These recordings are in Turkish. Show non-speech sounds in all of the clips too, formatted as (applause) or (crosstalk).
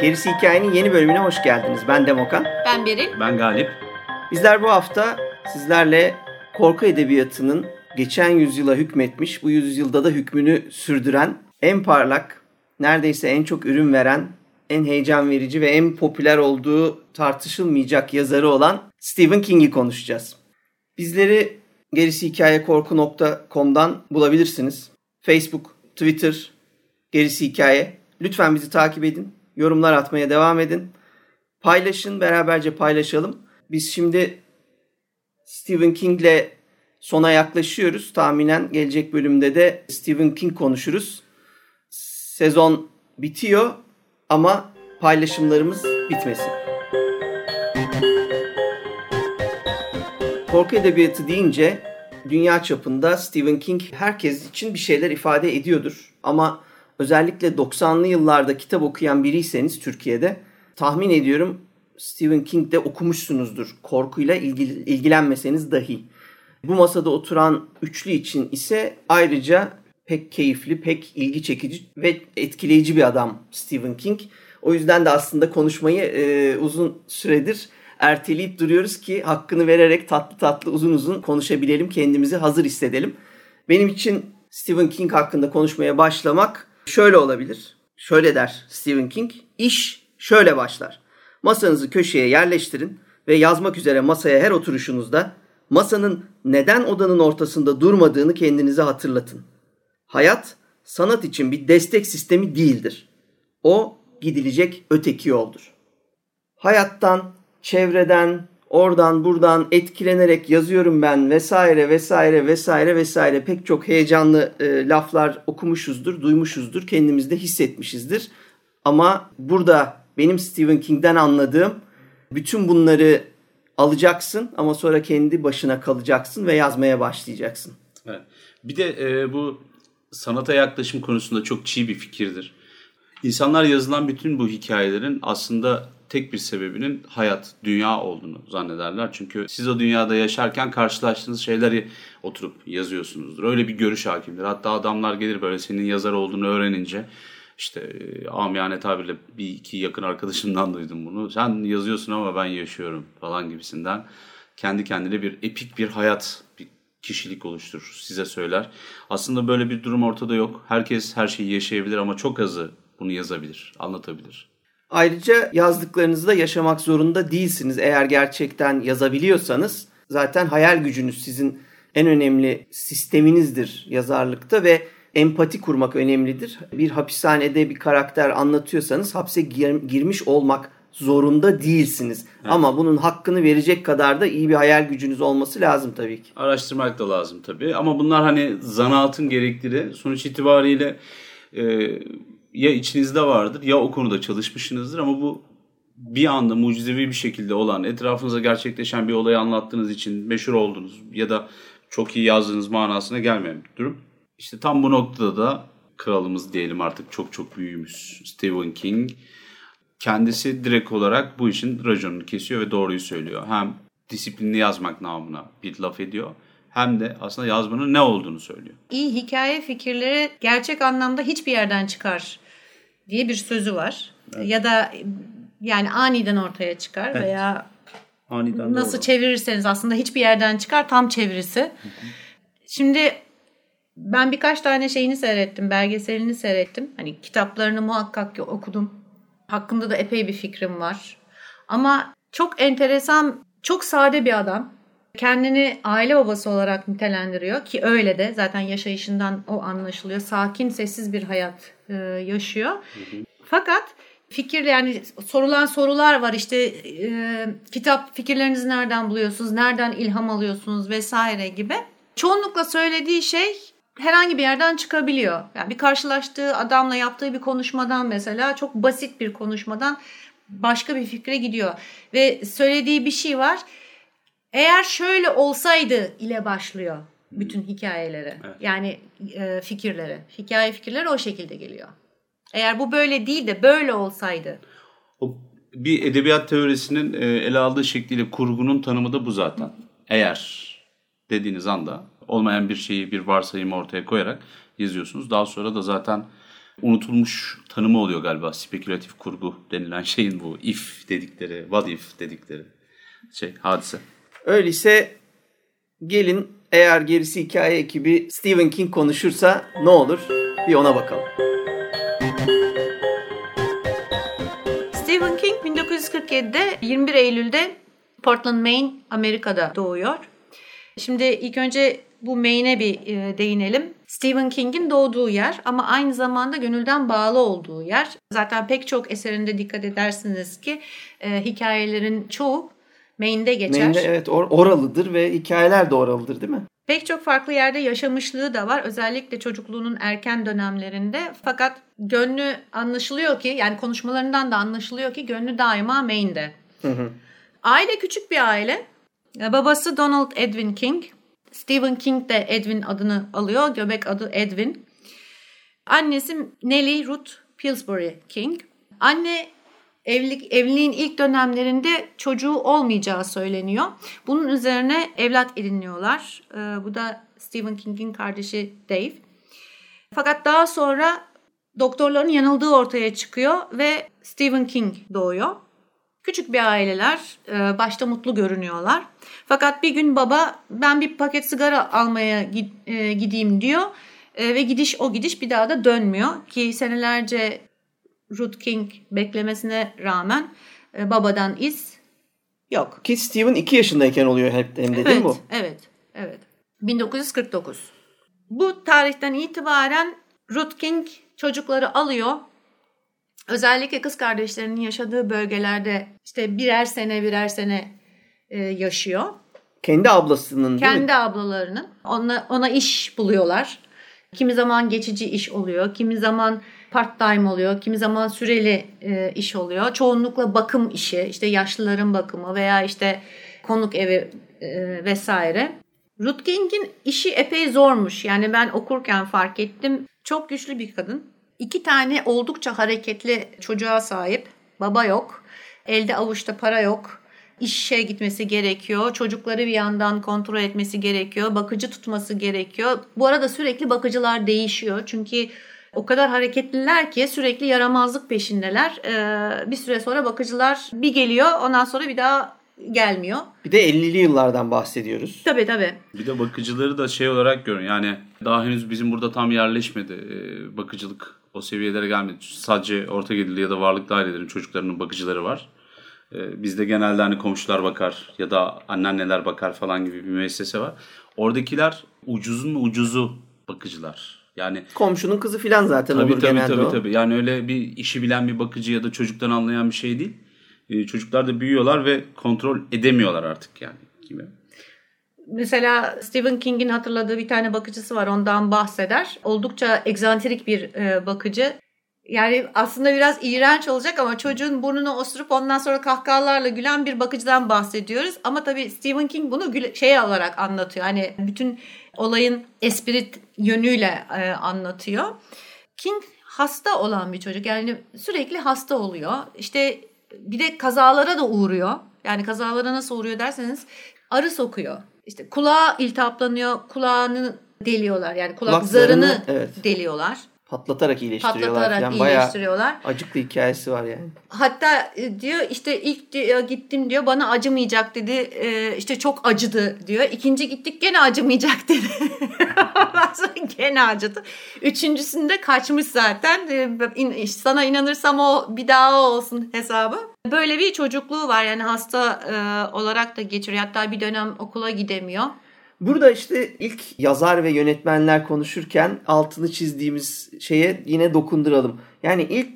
Gerisi Hikayenin yeni bölümüne hoş geldiniz. Ben Demokan. Ben Beril. Ben Galip. Bizler bu hafta sizlerle korku edebiyatının geçen yüzyıla hükmetmiş, bu yüzyılda da hükmünü sürdüren, en parlak, neredeyse en çok ürün veren, en heyecan verici ve en popüler olduğu tartışılmayacak yazarı olan Stephen King'i konuşacağız. Bizleri gerisi hikaye korku.com'dan bulabilirsiniz. Facebook, Twitter, gerisi hikaye. Lütfen bizi takip edin yorumlar atmaya devam edin. Paylaşın, beraberce paylaşalım. Biz şimdi Stephen King'le sona yaklaşıyoruz. Tahminen gelecek bölümde de Stephen King konuşuruz. Sezon bitiyor ama paylaşımlarımız bitmesin. Korku edebiyatı deyince dünya çapında Stephen King herkes için bir şeyler ifade ediyordur. Ama özellikle 90'lı yıllarda kitap okuyan biriyseniz Türkiye'de tahmin ediyorum Stephen King de okumuşsunuzdur. Korkuyla ilgili, ilgilenmeseniz dahi. Bu masada oturan üçlü için ise ayrıca pek keyifli, pek ilgi çekici ve etkileyici bir adam Stephen King. O yüzden de aslında konuşmayı e, uzun süredir erteleyip duruyoruz ki hakkını vererek tatlı tatlı uzun uzun konuşabilelim, kendimizi hazır hissedelim. Benim için Stephen King hakkında konuşmaya başlamak şöyle olabilir. Şöyle der Stephen King. İş şöyle başlar. Masanızı köşeye yerleştirin ve yazmak üzere masaya her oturuşunuzda masanın neden odanın ortasında durmadığını kendinize hatırlatın. Hayat sanat için bir destek sistemi değildir. O gidilecek öteki yoldur. Hayattan, çevreden, oradan buradan etkilenerek yazıyorum ben vesaire vesaire vesaire vesaire pek çok heyecanlı e, laflar okumuşuzdur, duymuşuzdur, kendimizde hissetmişizdir. Ama burada benim Stephen King'den anladığım bütün bunları alacaksın ama sonra kendi başına kalacaksın ve yazmaya başlayacaksın. Evet. Bir de e, bu sanata yaklaşım konusunda çok çiğ bir fikirdir. İnsanlar yazılan bütün bu hikayelerin aslında tek bir sebebinin hayat, dünya olduğunu zannederler. Çünkü siz o dünyada yaşarken karşılaştığınız şeyleri oturup yazıyorsunuzdur. Öyle bir görüş hakimdir. Hatta adamlar gelir böyle senin yazar olduğunu öğrenince işte e, amiyane tabirle bir iki yakın arkadaşımdan (laughs) duydum bunu. Sen yazıyorsun ama ben yaşıyorum falan gibisinden. Kendi kendine bir epik bir hayat, bir kişilik oluşturur size söyler. Aslında böyle bir durum ortada yok. Herkes her şeyi yaşayabilir ama çok azı bunu yazabilir, anlatabilir. Ayrıca yazdıklarınızı yaşamak zorunda değilsiniz. Eğer gerçekten yazabiliyorsanız zaten hayal gücünüz sizin en önemli sisteminizdir yazarlıkta ve empati kurmak önemlidir. Bir hapishanede bir karakter anlatıyorsanız hapse gir- girmiş olmak zorunda değilsiniz. Evet. Ama bunun hakkını verecek kadar da iyi bir hayal gücünüz olması lazım tabii ki. Araştırmak da lazım tabii. Ama bunlar hani zanaatın gerektiği sonuç itibariyle e, ya içinizde vardır ya o konuda çalışmışsınızdır ama bu bir anda mucizevi bir şekilde olan, etrafınıza gerçekleşen bir olayı anlattığınız için meşhur oldunuz ya da çok iyi yazdığınız manasına gelmeyen bir durum. İşte tam bu noktada da kralımız diyelim artık çok çok büyüğümüz Stephen King kendisi direkt olarak bu işin raconunu kesiyor ve doğruyu söylüyor. Hem disiplinli yazmak namına bir laf ediyor hem de aslında yazmanın ne olduğunu söylüyor. İyi hikaye fikirleri gerçek anlamda hiçbir yerden çıkar diye bir sözü var. Evet. Ya da yani aniden ortaya çıkar evet. veya aniden nasıl doğru. çevirirseniz aslında hiçbir yerden çıkar tam çevirisi. Hı hı. Şimdi ben birkaç tane şeyini seyrettim, belgeselini seyrettim. Hani kitaplarını muhakkak okudum. Hakkında da epey bir fikrim var. Ama çok enteresan, çok sade bir adam. Kendini aile babası olarak nitelendiriyor ki öyle de zaten yaşayışından o anlaşılıyor. Sakin, sessiz bir hayat e, yaşıyor. Fakat fikir yani sorulan sorular var işte e, kitap fikirlerinizi nereden buluyorsunuz, nereden ilham alıyorsunuz vesaire gibi. Çoğunlukla söylediği şey herhangi bir yerden çıkabiliyor. Yani bir karşılaştığı adamla yaptığı bir konuşmadan mesela çok basit bir konuşmadan başka bir fikre gidiyor. Ve söylediği bir şey var Eğer şöyle olsaydı ile başlıyor bütün hikayeleri. Evet. Yani e, fikirleri. Hikaye fikirleri o şekilde geliyor. Eğer bu böyle değil de böyle olsaydı. O bir edebiyat teorisinin e, ele aldığı şekliyle kurgunun tanımı da bu zaten. Eğer dediğiniz anda olmayan bir şeyi bir varsayımı ortaya koyarak yazıyorsunuz. Daha sonra da zaten unutulmuş tanımı oluyor galiba spekülatif kurgu denilen şeyin bu if dedikleri, what if dedikleri şey hadise. Öyleyse gelin eğer gerisi hikaye ekibi Stephen King konuşursa ne olur bir ona bakalım. Stephen King 1947'de 21 Eylül'de Portland, Maine, Amerika'da doğuyor. Şimdi ilk önce bu Maine'e bir e, değinelim. Stephen King'in doğduğu yer ama aynı zamanda gönülden bağlı olduğu yer. Zaten pek çok eserinde dikkat edersiniz ki e, hikayelerin çoğu Maine'de geçer. Maine'de evet or- oralıdır ve hikayeler de oralıdır değil mi? Pek çok farklı yerde yaşamışlığı da var. Özellikle çocukluğunun erken dönemlerinde. Fakat gönlü anlaşılıyor ki yani konuşmalarından da anlaşılıyor ki gönlü daima Maine'de. Hı hı. Aile küçük bir aile. Babası Donald Edwin King. Stephen King de Edwin adını alıyor. Göbek adı Edwin. Annesi Nellie Ruth Pillsbury King. Anne evlilik evliliğin ilk dönemlerinde çocuğu olmayacağı söyleniyor. Bunun üzerine evlat ediniyorlar. Ee, bu da Stephen King'in kardeşi Dave. Fakat daha sonra doktorların yanıldığı ortaya çıkıyor ve Stephen King doğuyor. Küçük bir aileler e, başta mutlu görünüyorlar. Fakat bir gün baba ben bir paket sigara almaya e, gideyim diyor. E, ve gidiş o gidiş bir daha da dönmüyor. Ki senelerce Ruth King beklemesine rağmen babadan iz yok. Ki Steven 2 yaşındayken oluyor hep hem de evet, değil mi bu? Evet, evet. 1949. Bu tarihten itibaren Ruth King çocukları alıyor özellikle kız kardeşlerinin yaşadığı bölgelerde işte birer sene birer sene e, yaşıyor. Kendi ablasının değil Kendi mi? ablalarının. Ona, ona iş buluyorlar. Kimi zaman geçici iş oluyor. Kimi zaman part time oluyor. Kimi zaman süreli e, iş oluyor. Çoğunlukla bakım işi. işte yaşlıların bakımı veya işte konuk evi e, vesaire. Ruth King'in işi epey zormuş. Yani ben okurken fark ettim. Çok güçlü bir kadın. İki tane oldukça hareketli çocuğa sahip. Baba yok. Elde avuçta para yok. İşe gitmesi gerekiyor. Çocukları bir yandan kontrol etmesi gerekiyor. Bakıcı tutması gerekiyor. Bu arada sürekli bakıcılar değişiyor. Çünkü o kadar hareketliler ki sürekli yaramazlık peşindeler. Ee, bir süre sonra bakıcılar bir geliyor ondan sonra bir daha gelmiyor. Bir de 50'li yıllardan bahsediyoruz. Tabii tabii. Bir de bakıcıları da şey olarak görün. Yani daha henüz bizim burada tam yerleşmedi ee, bakıcılık o seviyelere gelmedi. Sadece orta gelirli ya da varlıklı ailelerin çocuklarının bakıcıları var. Ee, bizde genelde hani komşular bakar ya da anneanneler bakar falan gibi bir müessese var. Oradakiler ucuzun ucuzu bakıcılar. Yani komşunun kızı filan zaten tabii, olur tabii, genelde tabii, o. Tabii Yani öyle bir işi bilen bir bakıcı ya da çocuktan anlayan bir şey değil. Ee, çocuklar da büyüyorlar ve kontrol edemiyorlar artık yani gibi. Mesela Stephen King'in hatırladığı bir tane bakıcısı var ondan bahseder. Oldukça egzantrik bir e, bakıcı. Yani aslında biraz iğrenç olacak ama çocuğun burnunu osurup ondan sonra kahkahalarla gülen bir bakıcıdan bahsediyoruz. Ama tabii Stephen King bunu şey olarak anlatıyor. Hani bütün olayın esprit yönüyle e, anlatıyor. King hasta olan bir çocuk. Yani sürekli hasta oluyor. İşte bir de kazalara da uğruyor. Yani kazalara nasıl uğruyor derseniz arı sokuyor. İşte kulağı iltihaplanıyor, kulağını deliyorlar. Yani kulak, kulak zarını, zarını evet. deliyorlar. Patlatarak iyileştiriyorlar. Patlatarak yani iyileştiriyorlar. Acıklı hikayesi var yani. Hatta e, diyor işte ilk diyor, gittim diyor bana acımayacak dedi. Ee, işte çok acıdı diyor. İkinci gittik gene acımayacak dedi. (laughs) Ondan sonra gene acıdı. Üçüncüsünde kaçmış zaten. Ee, sana inanırsam o bir daha olsun hesabı. Böyle bir çocukluğu var yani hasta e, olarak da geçiriyor. Hatta bir dönem okula gidemiyor. Burada işte ilk yazar ve yönetmenler konuşurken altını çizdiğimiz şeye yine dokunduralım. Yani ilk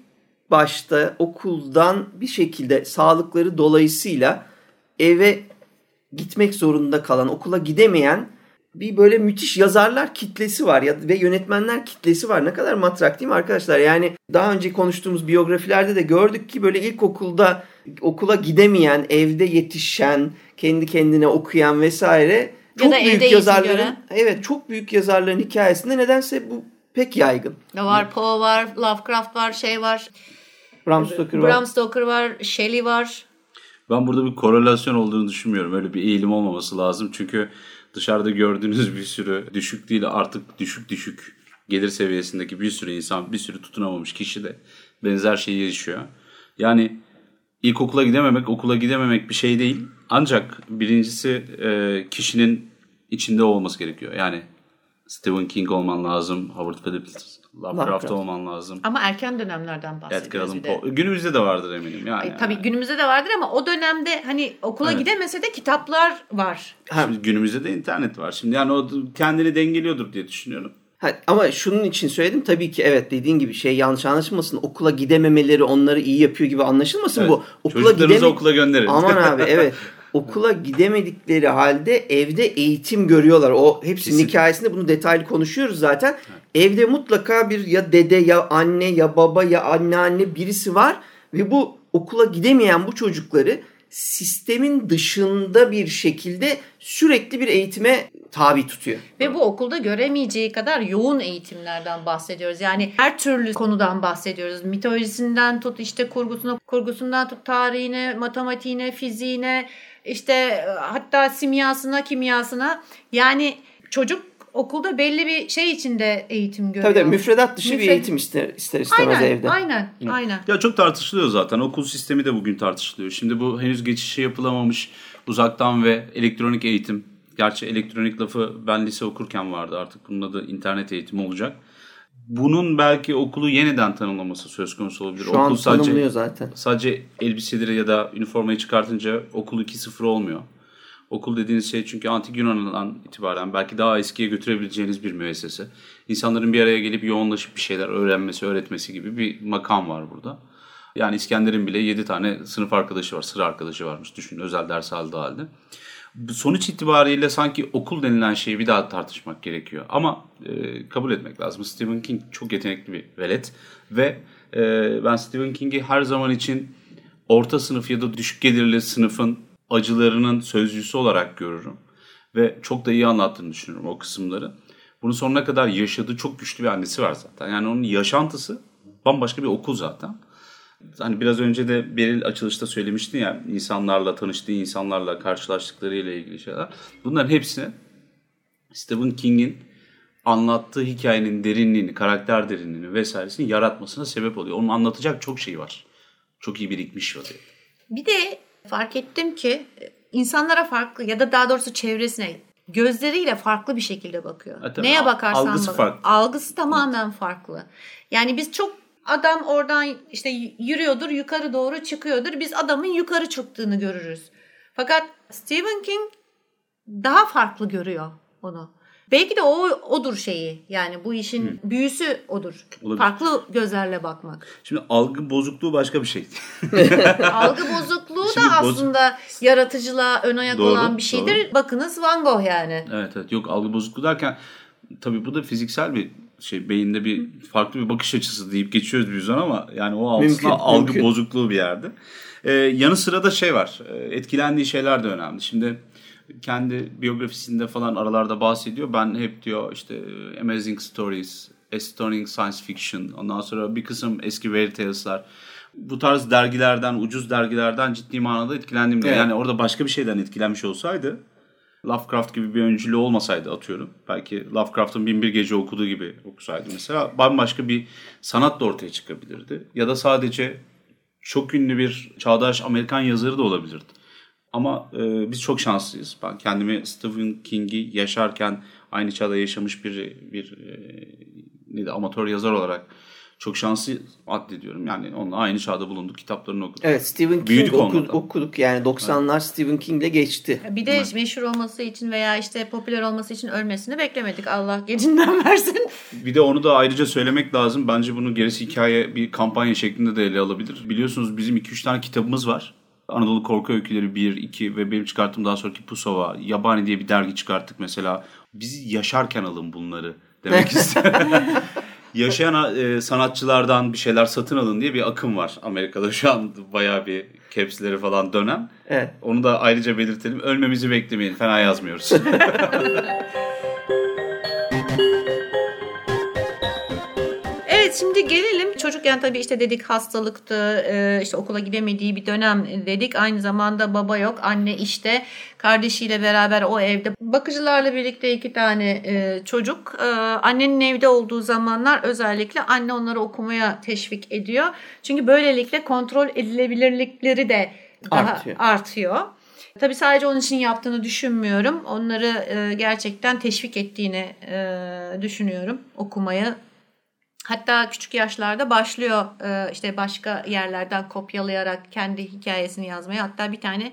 başta okuldan bir şekilde sağlıkları dolayısıyla eve gitmek zorunda kalan, okula gidemeyen bir böyle müthiş yazarlar kitlesi var ya ve yönetmenler kitlesi var. Ne kadar matrak değil mi arkadaşlar? Yani daha önce konuştuğumuz biyografilerde de gördük ki böyle ilkokulda okula gidemeyen, evde yetişen, kendi kendine okuyan vesaire çok ya büyük yazarların evet çok büyük yazarların hikayesinde nedense bu pek yaygın. Ne var Poe var, Lovecraft var, şey var. Bram Stoker var. Bram Stoker var, Shelley var. Ben burada bir korelasyon olduğunu düşünmüyorum. Öyle bir eğilim olmaması lazım. Çünkü dışarıda gördüğünüz bir sürü düşük değil artık düşük düşük gelir seviyesindeki bir sürü insan, bir sürü tutunamamış kişi de benzer şeyi yaşıyor. Yani ilkokula gidememek, okula gidememek bir şey değil. Ancak birincisi e, kişinin içinde olması gerekiyor. Yani Stephen King olman lazım, Howard Phillips, Lovecraft, olman lazım. Ama erken dönemlerden bahsediyoruz Edgar Allan. Günümüzde de vardır eminim. Yani, Ay, tabii yani. günümüzde de vardır ama o dönemde hani okula evet. gidemese de kitaplar var. Şimdi günümüzde de internet var. Şimdi yani o kendini dengeliyordur diye düşünüyorum. Ha, ama şunun için söyledim tabii ki evet dediğin gibi şey yanlış anlaşılmasın. Okula gidememeleri onları iyi yapıyor gibi anlaşılmasın evet. bu. Okula gideme... okula gönderin. Aman abi evet. (laughs) okula gidemedikleri halde evde eğitim görüyorlar. O hepsinin Kesin. hikayesinde bunu detaylı konuşuyoruz zaten. Evet. Evde mutlaka bir ya dede ya anne ya baba ya anneanne birisi var ve bu okula gidemeyen bu çocukları sistemin dışında bir şekilde sürekli bir eğitime tabi tutuyor. Ve bu okulda göremeyeceği kadar yoğun eğitimlerden bahsediyoruz. Yani her türlü konudan bahsediyoruz. Mitolojisinden tut işte kurgusuna, kurgusundan tut tarihine, matematiğine, fiziğine, işte hatta simyasına, kimyasına. Yani çocuk okulda belli bir şey içinde eğitim görüyor. Tabii tabii müfredat dışı Müfred... bir eğitim ister, ister istemez aynen, evde. Aynen, aynen. Ya çok tartışılıyor zaten. Okul sistemi de bugün tartışılıyor. Şimdi bu henüz geçişi yapılamamış uzaktan ve elektronik eğitim. Gerçi elektronik lafı ben lise okurken vardı artık bunun adı internet eğitimi olacak. Bunun belki okulu yeniden tanımlaması söz konusu olabilir. Şu okul an sadece, tanımlıyor zaten. Sadece elbiseleri ya da üniformayı çıkartınca okul 2-0 olmuyor. Okul dediğiniz şey çünkü antik Yunan'dan itibaren belki daha eskiye götürebileceğiniz bir müessese. İnsanların bir araya gelip yoğunlaşıp bir şeyler öğrenmesi, öğretmesi gibi bir makam var burada. Yani İskender'in bile 7 tane sınıf arkadaşı var, sıra arkadaşı varmış. Düşün özel ders aldığı halde. Sonuç itibariyle sanki okul denilen şeyi bir daha tartışmak gerekiyor. Ama e, kabul etmek lazım. Stephen King çok yetenekli bir velet. Ve e, ben Stephen King'i her zaman için orta sınıf ya da düşük gelirli sınıfın acılarının sözcüsü olarak görürüm. Ve çok da iyi anlattığını düşünüyorum o kısımları. Bunu sonuna kadar yaşadığı çok güçlü bir annesi var zaten. Yani onun yaşantısı bambaşka bir okul zaten. Hani biraz önce de Beril açılışta söylemiştin ya insanlarla tanıştığı insanlarla karşılaştıkları ile ilgili şeyler. Bunların hepsini Stephen King'in anlattığı hikayenin derinliğini, karakter derinliğini vesairesini yaratmasına sebep oluyor. Onun anlatacak çok şey var. Çok iyi birikmiş vaziyette. Bir de fark ettim ki insanlara farklı ya da daha doğrusu çevresine gözleriyle farklı bir şekilde bakıyor. Ha, Neye bakarsan algısı bak. Farklı. Algısı tamamen evet. farklı. Yani biz çok adam oradan işte yürüyordur yukarı doğru çıkıyordur. Biz adamın yukarı çıktığını görürüz. Fakat Stephen King daha farklı görüyor onu. Belki de o odur şeyi. Yani bu işin Hı. büyüsü odur. Olabilir. Farklı gözlerle bakmak. Şimdi algı bozukluğu başka bir şey. (laughs) (laughs) algı bozukluğu Şimdi da aslında boz... yaratıcılığa ön ayak doğru, olan bir şeydir. Doğru. Bakınız Van Gogh yani. Evet evet. Yok algı bozukluğu derken tabii bu da fiziksel bir şey beyinde bir farklı bir bakış açısı deyip geçiyoruz bir yüzden ama yani o aslında mümkün, algı mümkün. bozukluğu bir yerde. Ee, yanı sıra da şey var. Etkilendiği şeyler de önemli. Şimdi kendi biyografisinde falan aralarda bahsediyor. Ben hep diyor işte Amazing Stories, Astonishing Science Fiction, ondan sonra bir kısım eski Fairy Tales'lar. Bu tarz dergilerden, ucuz dergilerden ciddi manada etkilendim diyor. Evet. Yani orada başka bir şeyden etkilenmiş olsaydı Lovecraft gibi bir öncülüğü olmasaydı atıyorum. Belki Lovecraft'ın Binbir Gece okuduğu gibi okusaydı mesela bambaşka bir sanat da ortaya çıkabilirdi. Ya da sadece çok ünlü bir çağdaş Amerikan yazarı da olabilirdi. Ama e, biz çok şanslıyız. Ben kendimi Stephen King'i yaşarken aynı çağda yaşamış bir bir e, neydi, amatör yazar olarak çok şanslı addediyorum. Yani onunla aynı çağda bulunduk, kitaplarını okuduk. Evet, Stephen King okuduk, okuduk. Yani 90'lar evet. Stephen King'le geçti. Bir de evet. meşhur olması için veya işte popüler olması için ölmesini beklemedik. Allah gecinden (laughs) versin. Bir de onu da ayrıca söylemek lazım. Bence bunu gerisi hikaye bir kampanya şeklinde de ele alabilir. Biliyorsunuz bizim 2-3 tane kitabımız var. Anadolu Korku Öyküleri 1, 2 ve benim çıkarttığım daha sonraki Pusova, Yabani diye bir dergi çıkarttık mesela. Biz yaşarken alın bunları demek (laughs) istedim. Yaşayan e, sanatçılardan bir şeyler satın alın diye bir akım var Amerika'da şu an bayağı bir capsleri falan dönem. Evet. Onu da ayrıca belirtelim. Ölmemizi beklemeyin. Fena yazmıyoruz. (laughs) şimdi gelelim çocukken tabii işte dedik hastalıktı, e, işte okula gidemediği bir dönem dedik. Aynı zamanda baba yok, anne işte, kardeşiyle beraber o evde. Bakıcılarla birlikte iki tane e, çocuk. E, annenin evde olduğu zamanlar özellikle anne onları okumaya teşvik ediyor. Çünkü böylelikle kontrol edilebilirlikleri de daha artıyor. artıyor. Tabii sadece onun için yaptığını düşünmüyorum. Onları gerçekten teşvik ettiğini düşünüyorum okumayı Hatta küçük yaşlarda başlıyor e, işte başka yerlerden kopyalayarak kendi hikayesini yazmaya. Hatta bir tane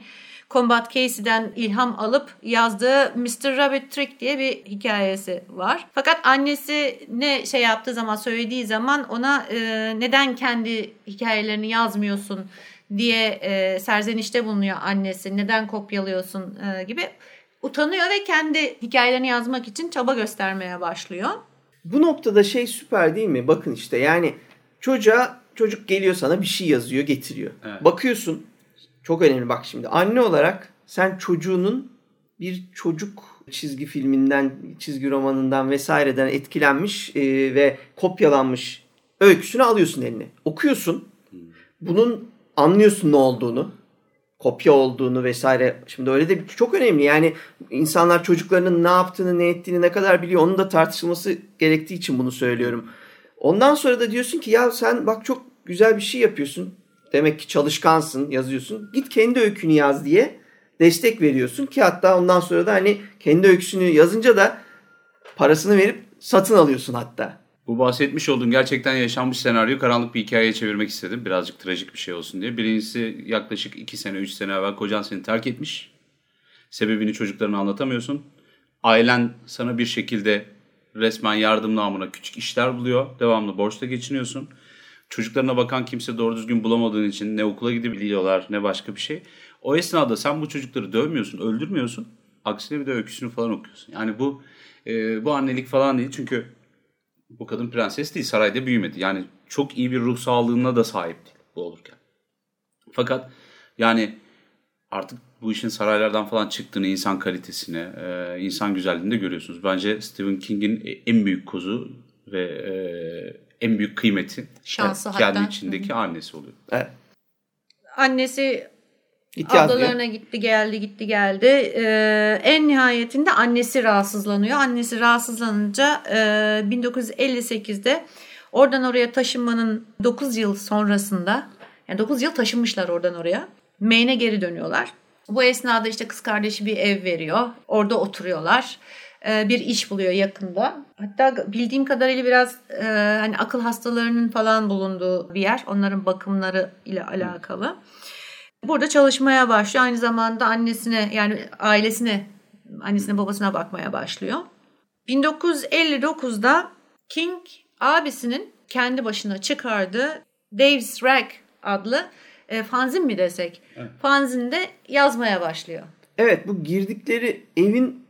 Combat Casey'den ilham alıp yazdığı Mr. Rabbit Trick diye bir hikayesi var. Fakat annesi ne şey yaptığı zaman söylediği zaman ona e, neden kendi hikayelerini yazmıyorsun diye e, serzenişte bulunuyor annesi. Neden kopyalıyorsun gibi utanıyor ve kendi hikayelerini yazmak için çaba göstermeye başlıyor. Bu noktada şey süper değil mi? Bakın işte yani çocuğa çocuk geliyor sana bir şey yazıyor getiriyor. Evet. Bakıyorsun çok önemli bak şimdi anne olarak sen çocuğunun bir çocuk çizgi filminden, çizgi romanından vesaireden etkilenmiş e, ve kopyalanmış öyküsünü alıyorsun eline. Okuyorsun. Hmm. Bunun anlıyorsun ne olduğunu kopya olduğunu vesaire. Şimdi öyle de çok önemli. Yani insanlar çocuklarının ne yaptığını, ne ettiğini ne kadar biliyor. Onun da tartışılması gerektiği için bunu söylüyorum. Ondan sonra da diyorsun ki ya sen bak çok güzel bir şey yapıyorsun. Demek ki çalışkansın, yazıyorsun. Git kendi öykünü yaz diye destek veriyorsun ki hatta ondan sonra da hani kendi öyküsünü yazınca da parasını verip satın alıyorsun hatta. Bu bahsetmiş olduğum gerçekten yaşanmış senaryoyu karanlık bir hikayeye çevirmek istedim. Birazcık trajik bir şey olsun diye. Birincisi yaklaşık 2 sene 3 sene evvel kocan seni terk etmiş. Sebebini çocuklarına anlatamıyorsun. Ailen sana bir şekilde resmen yardım namına küçük işler buluyor. Devamlı borçla geçiniyorsun. Çocuklarına bakan kimse doğru düzgün bulamadığın için ne okula gidebiliyorlar ne başka bir şey. O esnada sen bu çocukları dövmüyorsun, öldürmüyorsun. Aksine bir de öyküsünü falan okuyorsun. Yani bu e, bu annelik falan değil. Çünkü bu kadın prenses değil sarayda büyümedi. Yani çok iyi bir ruh sağlığına da sahip değil bu olurken. Fakat yani artık bu işin saraylardan falan çıktığını, insan kalitesini, e, insan güzelliğini de görüyorsunuz. Bence Stephen King'in en büyük kozu ve e, en büyük kıymeti Şansı kendi hatta. içindeki annesi oluyor. Evet. Annesi Gitti Ablalarına gitti geldi gitti geldi. Ee, en nihayetinde annesi rahatsızlanıyor. Annesi rahatsızlanınca e, 1958'de oradan oraya taşınmanın 9 yıl sonrasında yani 9 yıl taşınmışlar oradan oraya. Maine'e geri dönüyorlar. Bu esnada işte kız kardeşi bir ev veriyor. Orada oturuyorlar. Ee, bir iş buluyor yakında. Hatta bildiğim kadarıyla biraz e, hani akıl hastalarının falan bulunduğu bir yer. Onların bakımları ile alakalı. Burada çalışmaya başlıyor. Aynı zamanda annesine yani ailesine, annesine babasına bakmaya başlıyor. 1959'da King abisinin kendi başına çıkardığı Dave's Rag adlı e, fanzin mi desek? Evet. Fanzinde yazmaya başlıyor. Evet bu girdikleri evin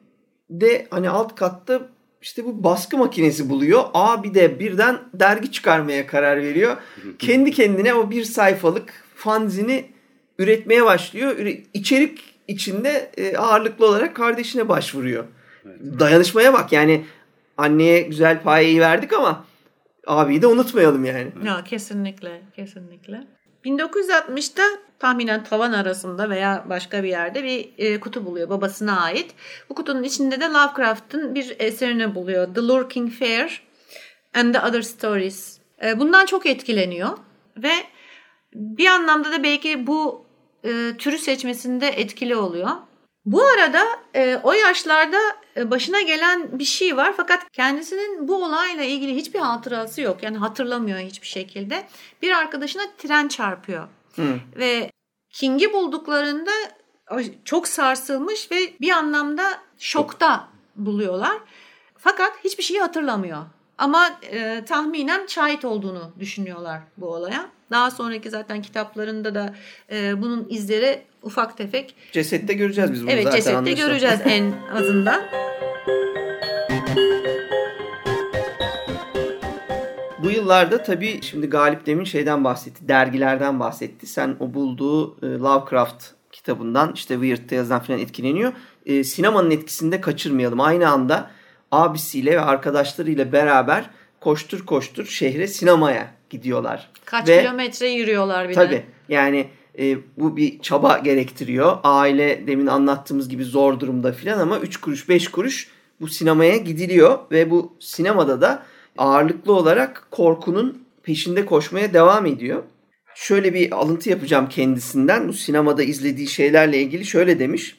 de hani alt katta işte bu baskı makinesi buluyor. Abi de birden dergi çıkarmaya karar veriyor. (laughs) Kendi kendine o bir sayfalık fanzini üretmeye başlıyor. İçerik içinde e, ağırlıklı olarak kardeşine başvuruyor. Evet. Dayanışmaya bak yani anneye güzel payeyi verdik ama abiyi de unutmayalım yani. Ya kesinlikle, kesinlikle. 1960'ta tahminen tavan arasında veya başka bir yerde bir e, kutu buluyor babasına ait. Bu kutunun içinde de Lovecraft'ın bir eserini buluyor. The Lurking Fair and the Other Stories. E, bundan çok etkileniyor ve bir anlamda da belki bu e, türü seçmesinde etkili oluyor. Bu arada e, o yaşlarda e, başına gelen bir şey var fakat kendisinin bu olayla ilgili hiçbir hatırası yok. Yani hatırlamıyor hiçbir şekilde. Bir arkadaşına tren çarpıyor. Hı. Ve King'i bulduklarında çok sarsılmış ve bir anlamda şokta buluyorlar. Fakat hiçbir şeyi hatırlamıyor. Ama e, tahminen şahit olduğunu düşünüyorlar bu olaya. Daha sonraki zaten kitaplarında da e, bunun izleri ufak tefek. Cesette göreceğiz biz bunu evet, zaten. Evet cesette göreceğiz (laughs) en azından. Bu yıllarda tabii şimdi Galip demin şeyden bahsetti, dergilerden bahsetti. Sen o bulduğu e, Lovecraft kitabından işte Weird Tales'dan falan etkileniyor. E, sinemanın etkisinde kaçırmayalım. Aynı anda abisiyle ve arkadaşlarıyla beraber koştur koştur şehre sinemaya gidiyorlar. Kaç ve, kilometre yürüyorlar bir tabii, de. Tabii yani e, bu bir çaba gerektiriyor. Aile demin anlattığımız gibi zor durumda filan ama 3 kuruş 5 kuruş bu sinemaya gidiliyor ve bu sinemada da ağırlıklı olarak korkunun peşinde koşmaya devam ediyor. Şöyle bir alıntı yapacağım kendisinden. Bu sinemada izlediği şeylerle ilgili şöyle demiş.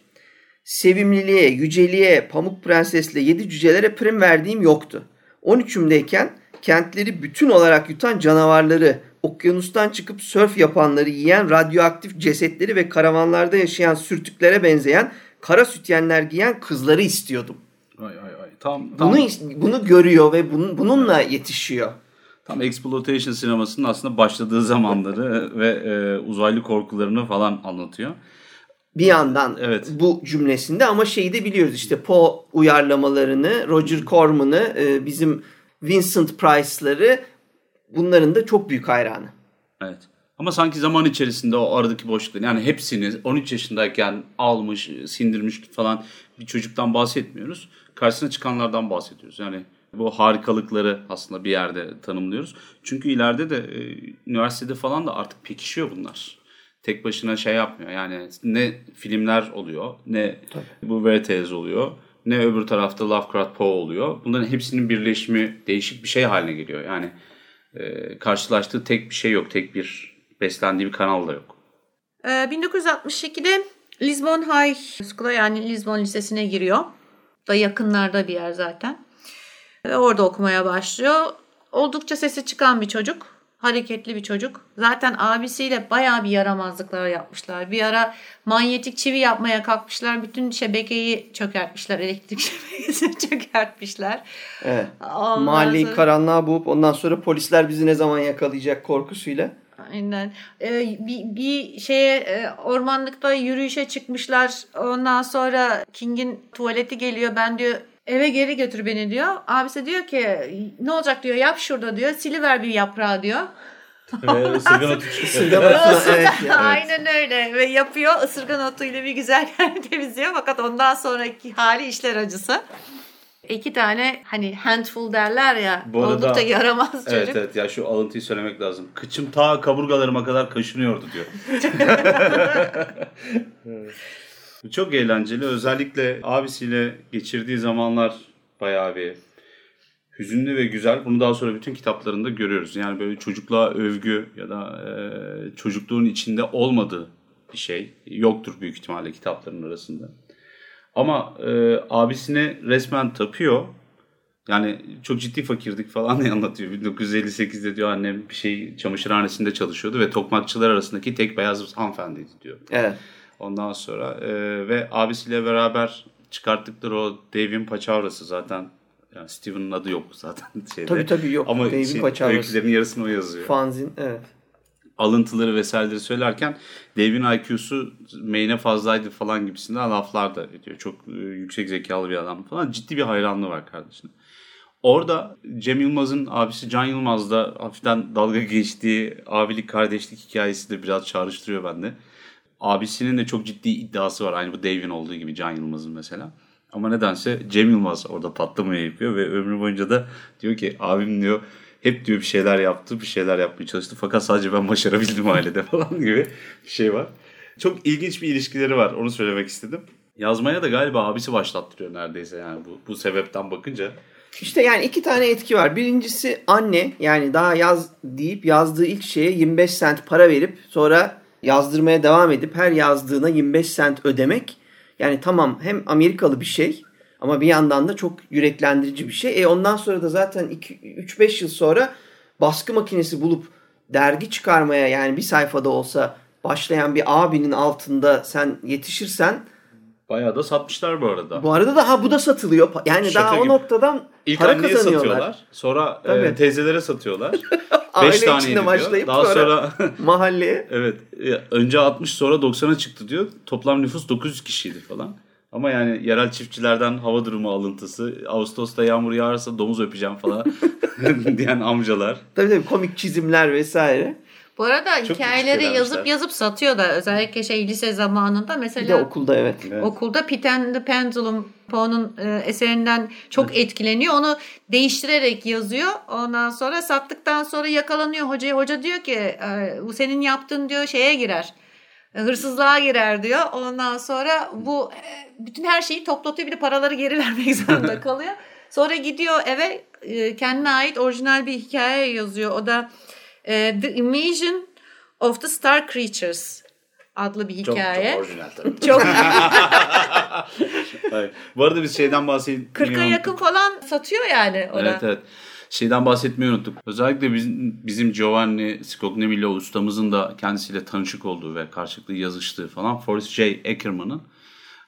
Sevimliliğe, yüceliğe, Pamuk Prenses'le yedi cücelere prim verdiğim yoktu. 13'ümdeyken kentleri bütün olarak yutan canavarları, okyanustan çıkıp sörf yapanları yiyen radyoaktif cesetleri ve karavanlarda yaşayan sürtüklere benzeyen kara sütyenler giyen kızları istiyordum. Ay ay ay. Tam, tam. Bunu bunu görüyor ve bunun, bununla yetişiyor. Tam exploitation sinemasının aslında başladığı zamanları (laughs) ve e, uzaylı korkularını falan anlatıyor. Bir yandan evet. bu cümlesinde ama şeyi de biliyoruz işte Poe uyarlamalarını, Roger Corman'ı, e, bizim Vincent Price'ları bunların da çok büyük hayranı. Evet. Ama sanki zaman içerisinde o aradaki boşlukları yani hepsini 13 yaşındayken almış, sindirmiş falan bir çocuktan bahsetmiyoruz. Karşısına çıkanlardan bahsediyoruz. Yani bu harikalıkları aslında bir yerde tanımlıyoruz. Çünkü ileride de e, üniversitede falan da artık pekişiyor bunlar. Tek başına şey yapmıyor. Yani ne filmler oluyor, ne Tabii. bu VTS oluyor, ne öbür tarafta Lovecraft Poe oluyor. Bunların hepsinin birleşimi değişik bir şey haline geliyor. Yani e, karşılaştığı tek bir şey yok. Tek bir beslendiği bir kanal da yok. Ee, 1962'de Lisbon High School'a yani Lisbon Lisesi'ne giriyor. Da yakınlarda bir yer zaten. Ve orada okumaya başlıyor. Oldukça sesi çıkan bir çocuk. Hareketli bir çocuk. Zaten abisiyle bayağı bir yaramazlıklar yapmışlar. Bir ara manyetik çivi yapmaya kalkmışlar. Bütün şebekeyi çökertmişler. Elektrik (laughs) şebekesini çökertmişler. Evet. Mahalleyi sonra... karanlığa boğup ondan sonra polisler bizi ne zaman yakalayacak korkusuyla. Aynen. Ee, bir, bir şeye e, ormanlıkta yürüyüşe çıkmışlar. Ondan sonra King'in tuvaleti geliyor. Ben diyor eve geri götür beni diyor. Abisi diyor ki ne olacak diyor yap şurada diyor. Siliver bir yaprağı diyor. Ve ısırgan otu (laughs) çıkıyor. (laughs) Aynen öyle ve yapıyor ısırgan otuyla bir güzel (laughs) temizliyor fakat ondan sonraki hali işler acısı. İki tane hani handful derler ya Bu arada, oldukça yaramaz çocuk. Evet evet ya şu alıntıyı söylemek lazım. Kıçım ta kaburgalarıma kadar kaşınıyordu diyor. Çok eğlenceli. Özellikle abisiyle geçirdiği zamanlar bayağı bir hüzünlü ve güzel. Bunu daha sonra bütün kitaplarında görüyoruz. Yani böyle çocukluğa övgü ya da e, çocukluğun içinde olmadığı bir şey yoktur büyük ihtimalle kitapların arasında. Ama e, abisine resmen tapıyor. Yani çok ciddi fakirdik falan (laughs) diye anlatıyor. 1958'de diyor annem bir şey çamaşırhanesinde çalışıyordu ve tokmakçılar arasındaki tek beyaz hanımefendiydi diyor. Evet. Ondan sonra e, ve abisiyle beraber çıkarttıkları o Dave'in paçavrası zaten yani Steven'ın adı yok zaten (laughs) şeyde. Tabii tabii yok. Ama Dave'in şey, paçavrası. öykülerin yarısını o yazıyor. Fanzin evet. Alıntıları vesaireleri söylerken Dave'in IQ'su main'e fazlaydı falan gibisinden laflar da ediyor. Çok e, yüksek zekalı bir adam falan. Ciddi bir hayranlığı var kardeşine. Orada Cem Yılmaz'ın abisi Can Yılmaz'da hafiften dalga geçtiği abilik kardeşlik hikayesi de biraz çağrıştırıyor bende. Abisinin de çok ciddi iddiası var. Aynı bu Dave'in olduğu gibi Can Yılmaz'ın mesela. Ama nedense Cem Yılmaz orada patlamayı yapıyor ve ömrü boyunca da diyor ki abim diyor hep diyor bir şeyler yaptı, bir şeyler yapmaya çalıştı. Fakat sadece ben başarabildim ailede (laughs) falan gibi bir şey var. Çok ilginç bir ilişkileri var. Onu söylemek istedim. Yazmaya da galiba abisi başlattırıyor neredeyse yani bu, bu sebepten bakınca. İşte yani iki tane etki var. Birincisi anne yani daha yaz deyip yazdığı ilk şeye 25 sent para verip sonra yazdırmaya devam edip her yazdığına 25 sent ödemek yani tamam hem Amerikalı bir şey ama bir yandan da çok yüreklendirici bir şey. E ondan sonra da zaten 3-5 yıl sonra baskı makinesi bulup dergi çıkarmaya yani bir sayfada olsa başlayan bir abinin altında sen yetişirsen Bayağı da satmışlar bu arada. Bu arada da ha bu da satılıyor. Yani Şaka daha gibi. o noktadan İlk para kazanıyorlar. satıyorlar. Sonra e, teyzelere satıyorlar. (laughs) 5 tane diyor. Başlayıp Daha sonra, sonra (laughs) mahalleye. evet. Önce 60 sonra 90'a çıktı diyor. Toplam nüfus 900 kişiydi falan. Ama yani yerel çiftçilerden hava durumu alıntısı, Ağustos'ta yağmur yağarsa domuz öpeceğim falan (laughs) (laughs) diyen amcalar. Tabii tabii komik çizimler vesaire. Bu arada Çok hikayeleri yazıp yazıp satıyor da özellikle şey lise zamanında mesela. Bir de okulda evet. evet. Okulda Pit and the Pendulum Poe'nun e, eserinden çok evet. etkileniyor. Onu değiştirerek yazıyor. Ondan sonra sattıktan sonra yakalanıyor hocaya. Hoca diyor ki e, bu senin yaptığın diyor şeye girer hırsızlığa girer diyor. Ondan sonra bu e, bütün her şeyi toplatıyor bir de paraları geri (laughs) vermek zorunda kalıyor. Sonra gidiyor eve e, kendine ait orijinal bir hikaye yazıyor. O da e, The Invasion of the Star Creatures adlı bir hikaye. Çok, çok orijinal tabii. (laughs) çok. Bu arada biz şeyden bahsetmiyoruz. 40'a yakın falan satıyor yani o Evet evet şeyden bahsetmeyi unuttuk. Özellikle bizim, bizim Giovanni Scognami'yle ustamızın da kendisiyle tanışık olduğu ve karşılıklı yazıştığı falan Forrest J. Ackerman'ın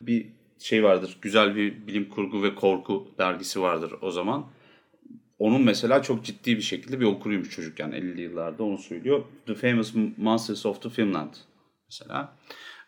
bir şey vardır. Güzel bir bilim kurgu ve korku dergisi vardır o zaman. Onun mesela çok ciddi bir şekilde bir okuruymuş çocukken 50'li yıllarda onu söylüyor. The Famous Monsters of the Finland mesela.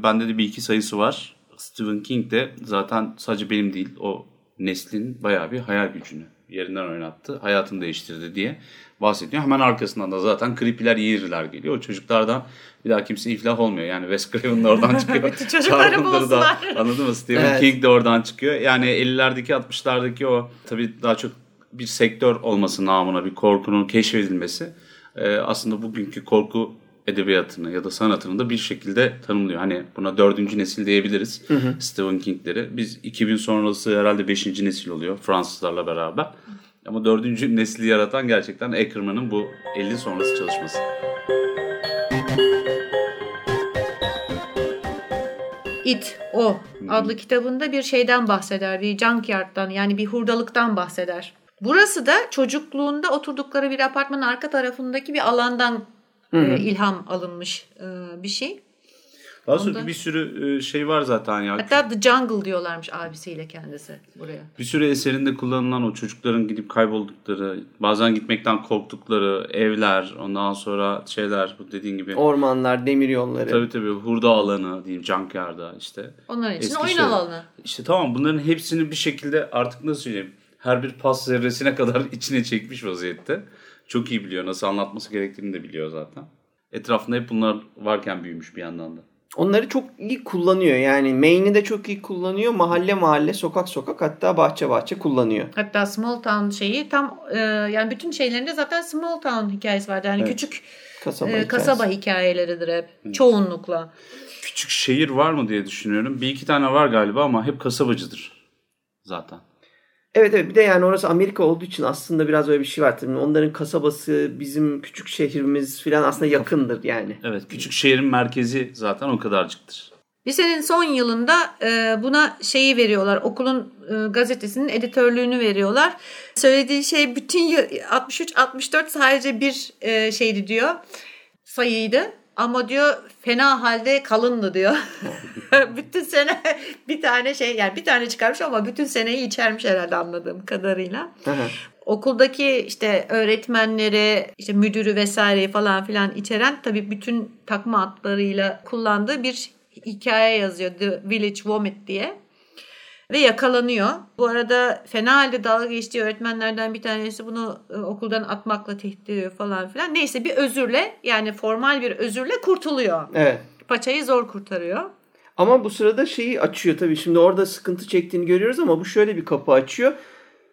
Bende de bir iki sayısı var. Stephen King de zaten sadece benim değil o neslin bayağı bir hayal gücünü yerinden oynattı, hayatını değiştirdi diye bahsediyor. Hemen arkasından da zaten creepy'ler, yeğirler geliyor. O çocuklardan bir daha kimse iflah olmuyor. Yani Wes Craven de oradan (laughs) çıkıyor. Çocukları da anladın mı? Stephen evet. King de oradan çıkıyor. Yani 50'lerdeki 60'lardaki o tabii daha çok bir sektör olması namına bir korkunun keşfedilmesi e, aslında bugünkü korku edebiyatını ya da sanatını da bir şekilde tanımlıyor. Hani buna dördüncü nesil diyebiliriz hı hı. Stephen King'leri. Biz 2000 sonrası herhalde beşinci nesil oluyor Fransızlarla beraber. Ama dördüncü nesli yaratan gerçekten Ackerman'ın bu 50 sonrası çalışması. It, O adlı kitabında bir şeyden bahseder. Bir junkyard'dan yani bir hurdalıktan bahseder. Burası da çocukluğunda oturdukları bir apartmanın arka tarafındaki bir alandan e, ilham alınmış e, bir şey. Daha sonra Onda... bir sürü e, şey var zaten ya. Hatta The Jungle diyorlarmış abisiyle kendisi buraya. Bir sürü eserinde kullanılan o çocukların gidip kayboldukları, bazen gitmekten korktukları evler, ondan sonra şeyler bu dediğin gibi. Ormanlar, demir yolları. Tabii tabii hurda alanı diyeyim, junkyard'a işte. Onlar için Eski oyun şey. alanı. İşte tamam bunların hepsini bir şekilde artık nasıl söyleyeyim her bir pas zerresine kadar (laughs) içine çekmiş vaziyette. Çok iyi biliyor. Nasıl anlatması gerektiğini de biliyor zaten. Etrafında hep bunlar varken büyümüş bir yandan da. Onları çok iyi kullanıyor. Yani main'i de çok iyi kullanıyor. Mahalle mahalle, sokak sokak hatta bahçe bahçe kullanıyor. Hatta Small Town şeyi tam e, yani bütün şeylerinde zaten Small Town hikayesi vardı. Yani evet. küçük kasaba, e, kasaba hikayeleridir hep Hı. çoğunlukla. Küçük şehir var mı diye düşünüyorum. Bir iki tane var galiba ama hep kasabacıdır zaten. Evet evet bir de yani orası Amerika olduğu için aslında biraz öyle bir şey var. Tabii onların kasabası, bizim küçük şehrimiz falan aslında yakındır yani. Evet küçük şehrin merkezi zaten o kadarcıktır. Lisenin son yılında e, buna şeyi veriyorlar. Okulun e, gazetesinin editörlüğünü veriyorlar. Söylediği şey bütün 63-64 sadece bir e, şeydi diyor. Sayıydı. Ama diyor fena halde kalındı diyor. (laughs) bütün sene (laughs) bir tane şey yani bir tane çıkarmış ama bütün seneyi içermiş herhalde anladığım kadarıyla. Okuldaki işte öğretmenleri, işte müdürü vesaire falan filan içeren tabii bütün takma adlarıyla kullandığı bir hikaye yazıyor The Village Vomit diye ve yakalanıyor. Bu arada fena halde dalga geçtiği öğretmenlerden bir tanesi bunu e, okuldan atmakla tehdit ediyor falan filan. Neyse bir özürle yani formal bir özürle kurtuluyor. Evet. Paçayı zor kurtarıyor. Ama bu sırada şeyi açıyor tabii. Şimdi orada sıkıntı çektiğini görüyoruz ama bu şöyle bir kapı açıyor.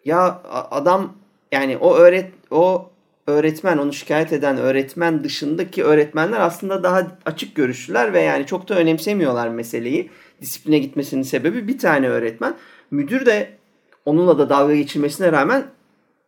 Ya adam yani o öğret o öğretmen onu şikayet eden öğretmen dışındaki öğretmenler aslında daha açık görüşlüler ve yani çok da önemsemiyorlar meseleyi disipline gitmesinin sebebi bir tane öğretmen. Müdür de onunla da dalga geçilmesine rağmen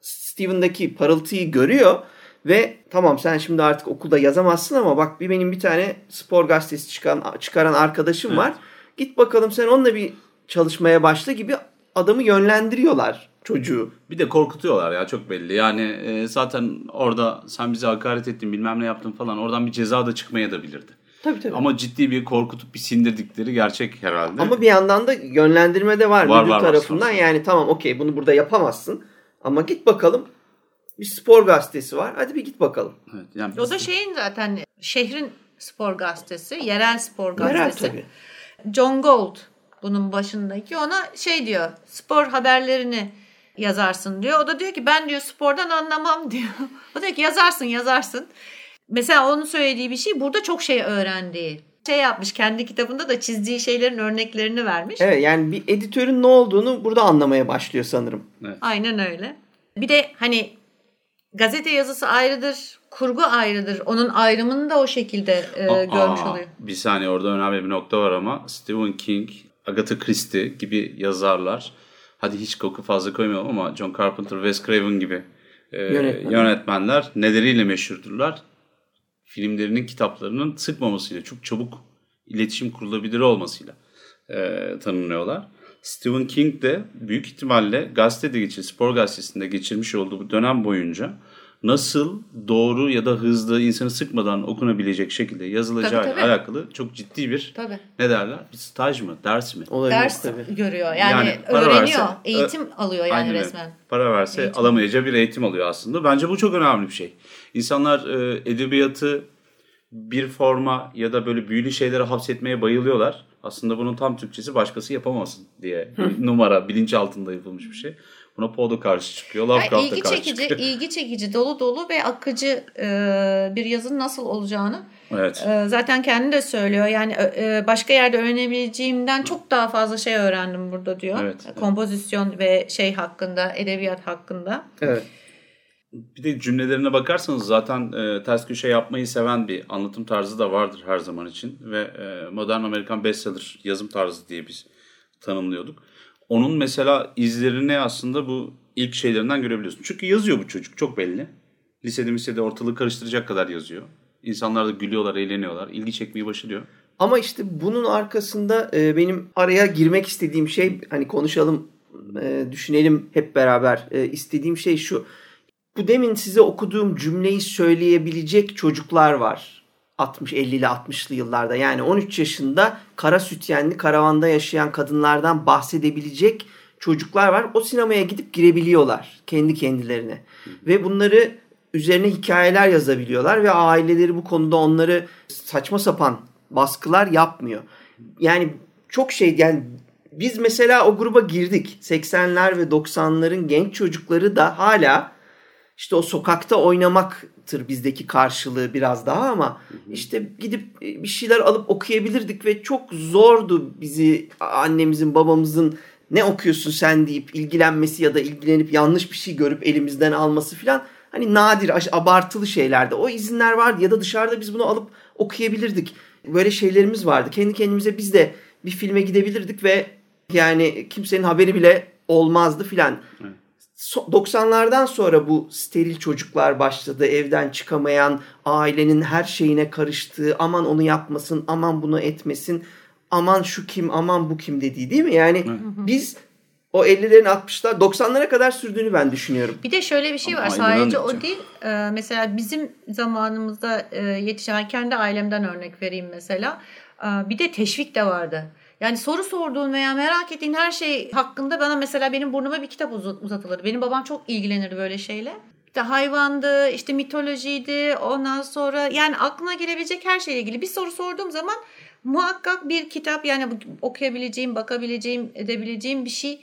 Steven'daki parıltıyı görüyor ve tamam sen şimdi artık okulda yazamazsın ama bak bir benim bir tane spor gazetesi çıkan, çıkaran arkadaşım evet. var. Git bakalım sen onunla bir çalışmaya başla gibi adamı yönlendiriyorlar çocuğu. Bir de korkutuyorlar ya çok belli. Yani e, zaten orada sen bize hakaret ettin bilmem ne yaptın falan oradan bir ceza da çıkmaya da bilirdi. Tabii tabii. Ama ciddi bir korkutup bir sindirdikleri gerçek herhalde. Ama bir yandan da yönlendirme de var, var müdür var, tarafından. Var. Yani tamam okey bunu burada yapamazsın. Ama git bakalım bir spor gazetesi var. Hadi bir git bakalım. Evet, yani O da şeyin zaten şehrin spor gazetesi, yerel spor gazetesi. Yerel tabii. John Gold bunun başındaki ona şey diyor spor haberlerini yazarsın diyor. O da diyor ki ben diyor spordan anlamam (laughs) diyor. O diyor ki yazarsın yazarsın. Mesela onun söylediği bir şey burada çok şey öğrendiği. Şey yapmış kendi kitabında da çizdiği şeylerin örneklerini vermiş. Evet yani bir editörün ne olduğunu burada anlamaya başlıyor sanırım. Aynen öyle. Bir de hani gazete yazısı ayrıdır, kurgu ayrıdır. Onun ayrımını da o şekilde e, Aa, görmüş oluyor. Bir saniye orada önemli bir nokta var ama Stephen King, Agatha Christie gibi yazarlar. Hadi Hitchcock'u fazla koymayalım ama John Carpenter, Wes Craven gibi e, Yönetmenler. yönetmenler neleriyle meşhurdurlar? Filmlerinin, kitaplarının sıkmamasıyla, çok çabuk iletişim kurulabilir olmasıyla e, tanınıyorlar. Stephen King de büyük ihtimalle gazetede geçir, spor gazetesinde geçirmiş olduğu bu dönem boyunca nasıl doğru ya da hızlı insanı sıkmadan okunabilecek şekilde yazılacağı Tabii, tabii. alakalı çok ciddi bir Tabii. ne derler? Bir staj mı? Ders mi? Olabilir Ders tabii. görüyor. Yani, Yani öğreniyor. verse- eğitim alıyor yani Aynen resmen. Para verse Eğitim. alamayacağı bir eğitim alıyor aslında. Bence bu çok önemli bir şey. İnsanlar e, edebiyatı bir forma ya da böyle büyülü şeylere hapsetmeye bayılıyorlar. Aslında bunun tam Türkçesi başkası yapamasın diye numara bilinç altında yapılmış bir şey. Buna Poe da karşı çıkıyor. Yani Lovecraft da ilgi karşı çekici, çıkıyor. (laughs) ilgi çekici, dolu dolu ve akıcı e, bir yazın nasıl olacağını Evet. e, zaten kendi de söylüyor. Yani e, başka yerde öğrenebileceğimden çok daha fazla şey öğrendim burada diyor. Evet, evet. Kompozisyon ve şey hakkında, edebiyat hakkında. Evet. Bir de cümlelerine bakarsanız zaten e, ters köşe yapmayı seven bir anlatım tarzı da vardır her zaman için. Ve e, modern Amerikan bestseller yazım tarzı diye biz tanımlıyorduk. Onun mesela izlerini aslında bu ilk şeylerinden görebiliyorsun. Çünkü yazıyor bu çocuk çok belli. Lisede lisede ortalığı karıştıracak kadar yazıyor. İnsanlar da gülüyorlar, eğleniyorlar. ilgi çekmeyi başarıyor. Ama işte bunun arkasında e, benim araya girmek istediğim şey hani konuşalım, e, düşünelim hep beraber. E, istediğim şey şu. Bu demin size okuduğum cümleyi söyleyebilecek çocuklar var. 60 50'li 60'lı yıllarda yani 13 yaşında kara sütyenli karavanda yaşayan kadınlardan bahsedebilecek çocuklar var. O sinemaya gidip girebiliyorlar kendi kendilerine. Ve bunları üzerine hikayeler yazabiliyorlar ve aileleri bu konuda onları saçma sapan baskılar yapmıyor. Yani çok şey yani biz mesela o gruba girdik. 80'ler ve 90'ların genç çocukları da hala işte o sokakta oynamaktır bizdeki karşılığı biraz daha ama işte gidip bir şeyler alıp okuyabilirdik ve çok zordu bizi annemizin babamızın ne okuyorsun sen deyip ilgilenmesi ya da ilgilenip yanlış bir şey görüp elimizden alması filan hani nadir abartılı şeylerde o izinler vardı ya da dışarıda biz bunu alıp okuyabilirdik. Böyle şeylerimiz vardı. Kendi kendimize biz de bir filme gidebilirdik ve yani kimsenin haberi bile olmazdı filan. So- 90'lardan sonra bu steril çocuklar başladı. Evden çıkamayan, ailenin her şeyine karıştığı, aman onu yapmasın, aman bunu etmesin, aman şu kim, aman bu kim dediği değil mi? Yani biz o 50'lerin 60'lar 90'lara kadar sürdüğünü ben düşünüyorum. Bir de şöyle bir şey var. Ama Sadece o değil. Ee, mesela bizim zamanımızda e, yetişen kendi ailemden örnek vereyim mesela. Ee, bir de teşvik de vardı. Yani soru sorduğun veya merak ettiğin her şey hakkında bana mesela benim burnuma bir kitap uzat- uzatılırdı. Benim babam çok ilgilenirdi böyle şeyle. İşte hayvandı, işte mitolojiydi, ondan sonra yani aklına gelebilecek her şeyle ilgili bir soru sorduğum zaman muhakkak bir kitap yani okuyabileceğim, bakabileceğim, edebileceğim bir şey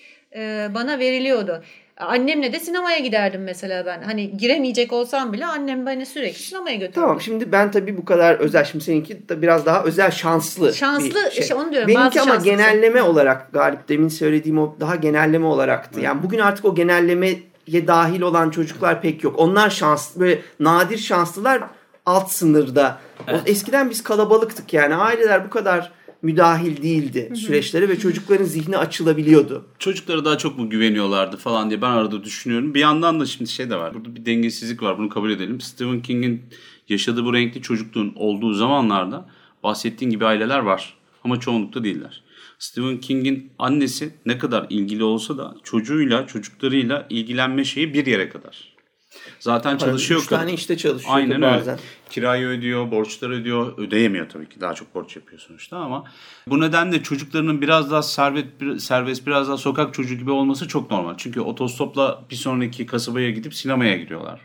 bana veriliyordu. Annemle de sinemaya giderdim mesela ben. Hani giremeyecek olsam bile annem beni sürekli sinemaya götürdü. Tamam şimdi ben tabii bu kadar özel. Şimdi seninki de biraz daha özel şanslı. Şanslı, bir şey. işte onu diyorum, Benimki ama genelleme olarak Galip demin söylediğim o daha genelleme olaraktı. Yani bugün artık o genellemeye dahil olan çocuklar pek yok. Onlar şanslı böyle nadir şanslılar alt sınırda. O, eskiden biz kalabalıktık yani aileler bu kadar müdahil değildi süreçlere ve çocukların zihni açılabiliyordu. Çocuklara daha çok mu güveniyorlardı falan diye ben arada düşünüyorum. Bir yandan da şimdi şey de var. Burada bir dengesizlik var. Bunu kabul edelim. Stephen King'in yaşadığı bu renkli çocukluğun olduğu zamanlarda bahsettiğin gibi aileler var. Ama çoğunlukta değiller. Stephen King'in annesi ne kadar ilgili olsa da çocuğuyla, çocuklarıyla ilgilenme şeyi bir yere kadar. Zaten çalışıyor Üç tane işte çalışıyor Aynen bazen. öyle. Kirayı ödüyor, borçları ödüyor. Ödeyemiyor tabii ki. Daha çok borç yapıyor sonuçta ama bu nedenle çocuklarının biraz daha serbest, serbest biraz daha sokak çocuğu gibi olması çok normal. Çünkü otostopla bir sonraki kasabaya gidip sinemaya giriyorlar.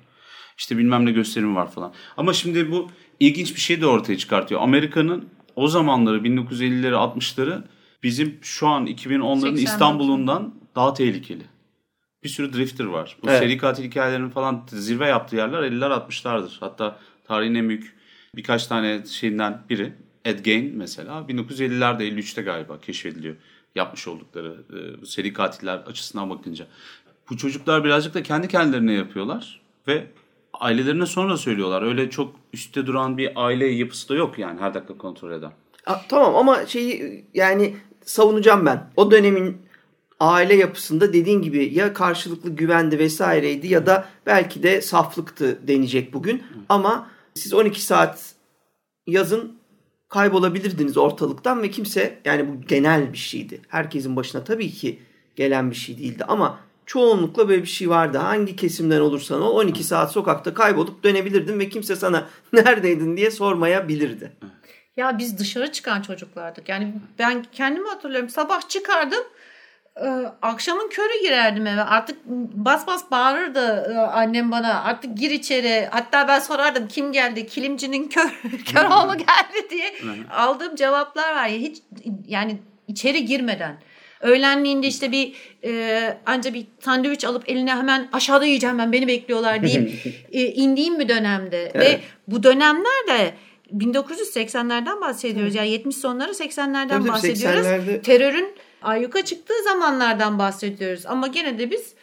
İşte bilmem ne gösterim var falan. Ama şimdi bu ilginç bir şey de ortaya çıkartıyor. Amerika'nın o zamanları 1950'leri 60'ları bizim şu an 2010'ların İstanbul'undan daha tehlikeli. Bir sürü drifter var. Bu evet. seri katil hikayelerinin falan zirve yaptığı yerler 50'ler 60'lardır. Hatta tarihin en büyük birkaç tane şeyinden biri Ed Gein mesela 1950'lerde 53'te galiba keşfediliyor. Yapmış oldukları e, seri katiller açısından bakınca. Bu çocuklar birazcık da kendi kendilerine yapıyorlar ve ailelerine sonra söylüyorlar. Öyle çok üstte duran bir aile yapısı da yok yani her dakika kontrol eden. A, tamam ama şeyi yani savunacağım ben. O dönemin aile yapısında dediğin gibi ya karşılıklı güvendi vesaireydi ya da belki de saflıktı denecek bugün. Ama siz 12 saat yazın kaybolabilirdiniz ortalıktan ve kimse yani bu genel bir şeydi. Herkesin başına tabii ki gelen bir şey değildi ama çoğunlukla böyle bir şey vardı. Hangi kesimden olursan o 12 saat sokakta kaybolup dönebilirdin ve kimse sana (laughs) neredeydin diye sormayabilirdi. Ya biz dışarı çıkan çocuklardık. Yani ben kendimi hatırlıyorum. Sabah çıkardım akşamın körü girerdim eve. Artık bas bas bağırırdı e, annem bana. Artık gir içeri. Hatta ben sorardım kim geldi? Kilimcinin (laughs) kör, kör oğlu geldi diye. Aldığım cevaplar var ya hiç yani içeri girmeden. Öğlenliğinde işte bir e, anca bir sandviç alıp eline hemen aşağıda yiyeceğim ben beni bekliyorlar deyip (laughs) e, indiğim bir dönemde. Evet. Ve bu dönemlerde 1980'lerden bahsediyoruz. Yani 70 sonları 80'lerden tabii, bahsediyoruz. 80'lerde... Terörün ayyuka çıktığı zamanlardan bahsediyoruz. Ama gene de biz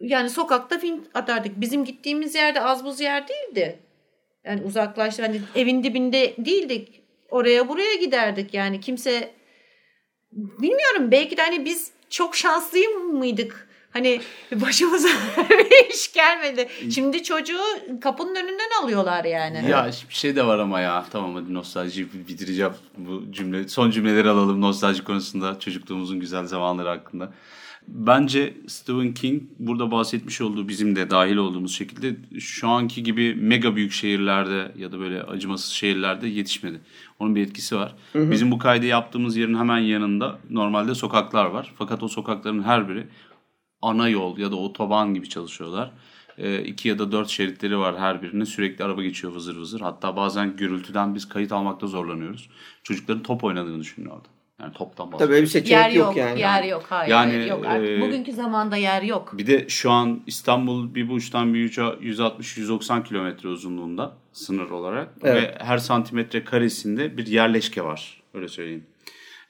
yani sokakta film atardık. Bizim gittiğimiz yerde az buz yer değildi. Yani uzaklaştı. Hani evin dibinde değildik. Oraya buraya giderdik. Yani kimse bilmiyorum belki de hani biz çok şanslı mıydık? Hani başımıza (laughs) bir iş gelmedi. Şimdi çocuğu kapının önünden alıyorlar yani. Ya bir şey de var ama ya. Tamam hadi nostalji bitireceğim bu cümle. Son cümleleri alalım nostalji konusunda çocukluğumuzun güzel zamanları hakkında. Bence Stephen King burada bahsetmiş olduğu bizim de dahil olduğumuz şekilde şu anki gibi mega büyük şehirlerde ya da böyle acımasız şehirlerde yetişmedi. Onun bir etkisi var. Hı hı. Bizim bu kaydı yaptığımız yerin hemen yanında normalde sokaklar var. Fakat o sokakların her biri ana yol ya da otoban gibi çalışıyorlar. E, iki ya da dört şeritleri var her birinin. Sürekli araba geçiyor vızır vızır. Hatta bazen gürültüden biz kayıt almakta zorlanıyoruz. Çocukların top oynadığını düşünün orada. Yani toptan bahsediyorum. Tabii bir seçenek yer yok, yok yani. Yer yok hayır. Yani, yok. E, Bugünkü zamanda yer yok. Bir de şu an İstanbul bir bu uçtan bir uca 160-190 kilometre uzunluğunda sınır olarak. Evet. Ve her santimetre karesinde bir yerleşke var. Öyle söyleyeyim.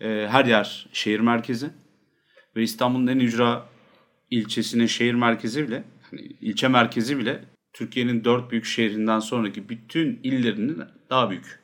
E, her yer şehir merkezi. Ve İstanbul'un en ücra ilçesinin şehir merkezi bile, hani ilçe merkezi bile Türkiye'nin dört büyük şehrinden sonraki bütün illerinin daha büyük.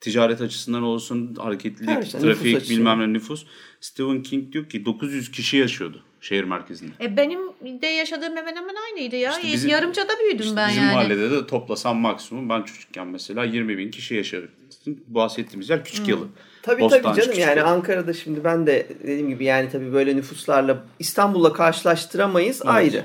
Ticaret açısından olsun, hareketlilik, Her şey, trafik, nüfus bilmem ne nüfus. Stephen King diyor ki 900 kişi yaşıyordu şehir merkezinde. E benim de yaşadığım hemen hemen aynıydı ya. İşte bizim, Yarımca'da büyüdüm işte ben bizim yani. Bizim mahallede de toplasam maksimum ben çocukken mesela 20 bin kişi yaşadık. Bahsettiğimiz yer Küçük hmm. Yalı. Tabii Bostancı tabii canım yani Ankara'da şimdi ben de dediğim gibi yani tabii böyle nüfuslarla İstanbul'la karşılaştıramayız evet. ayrı.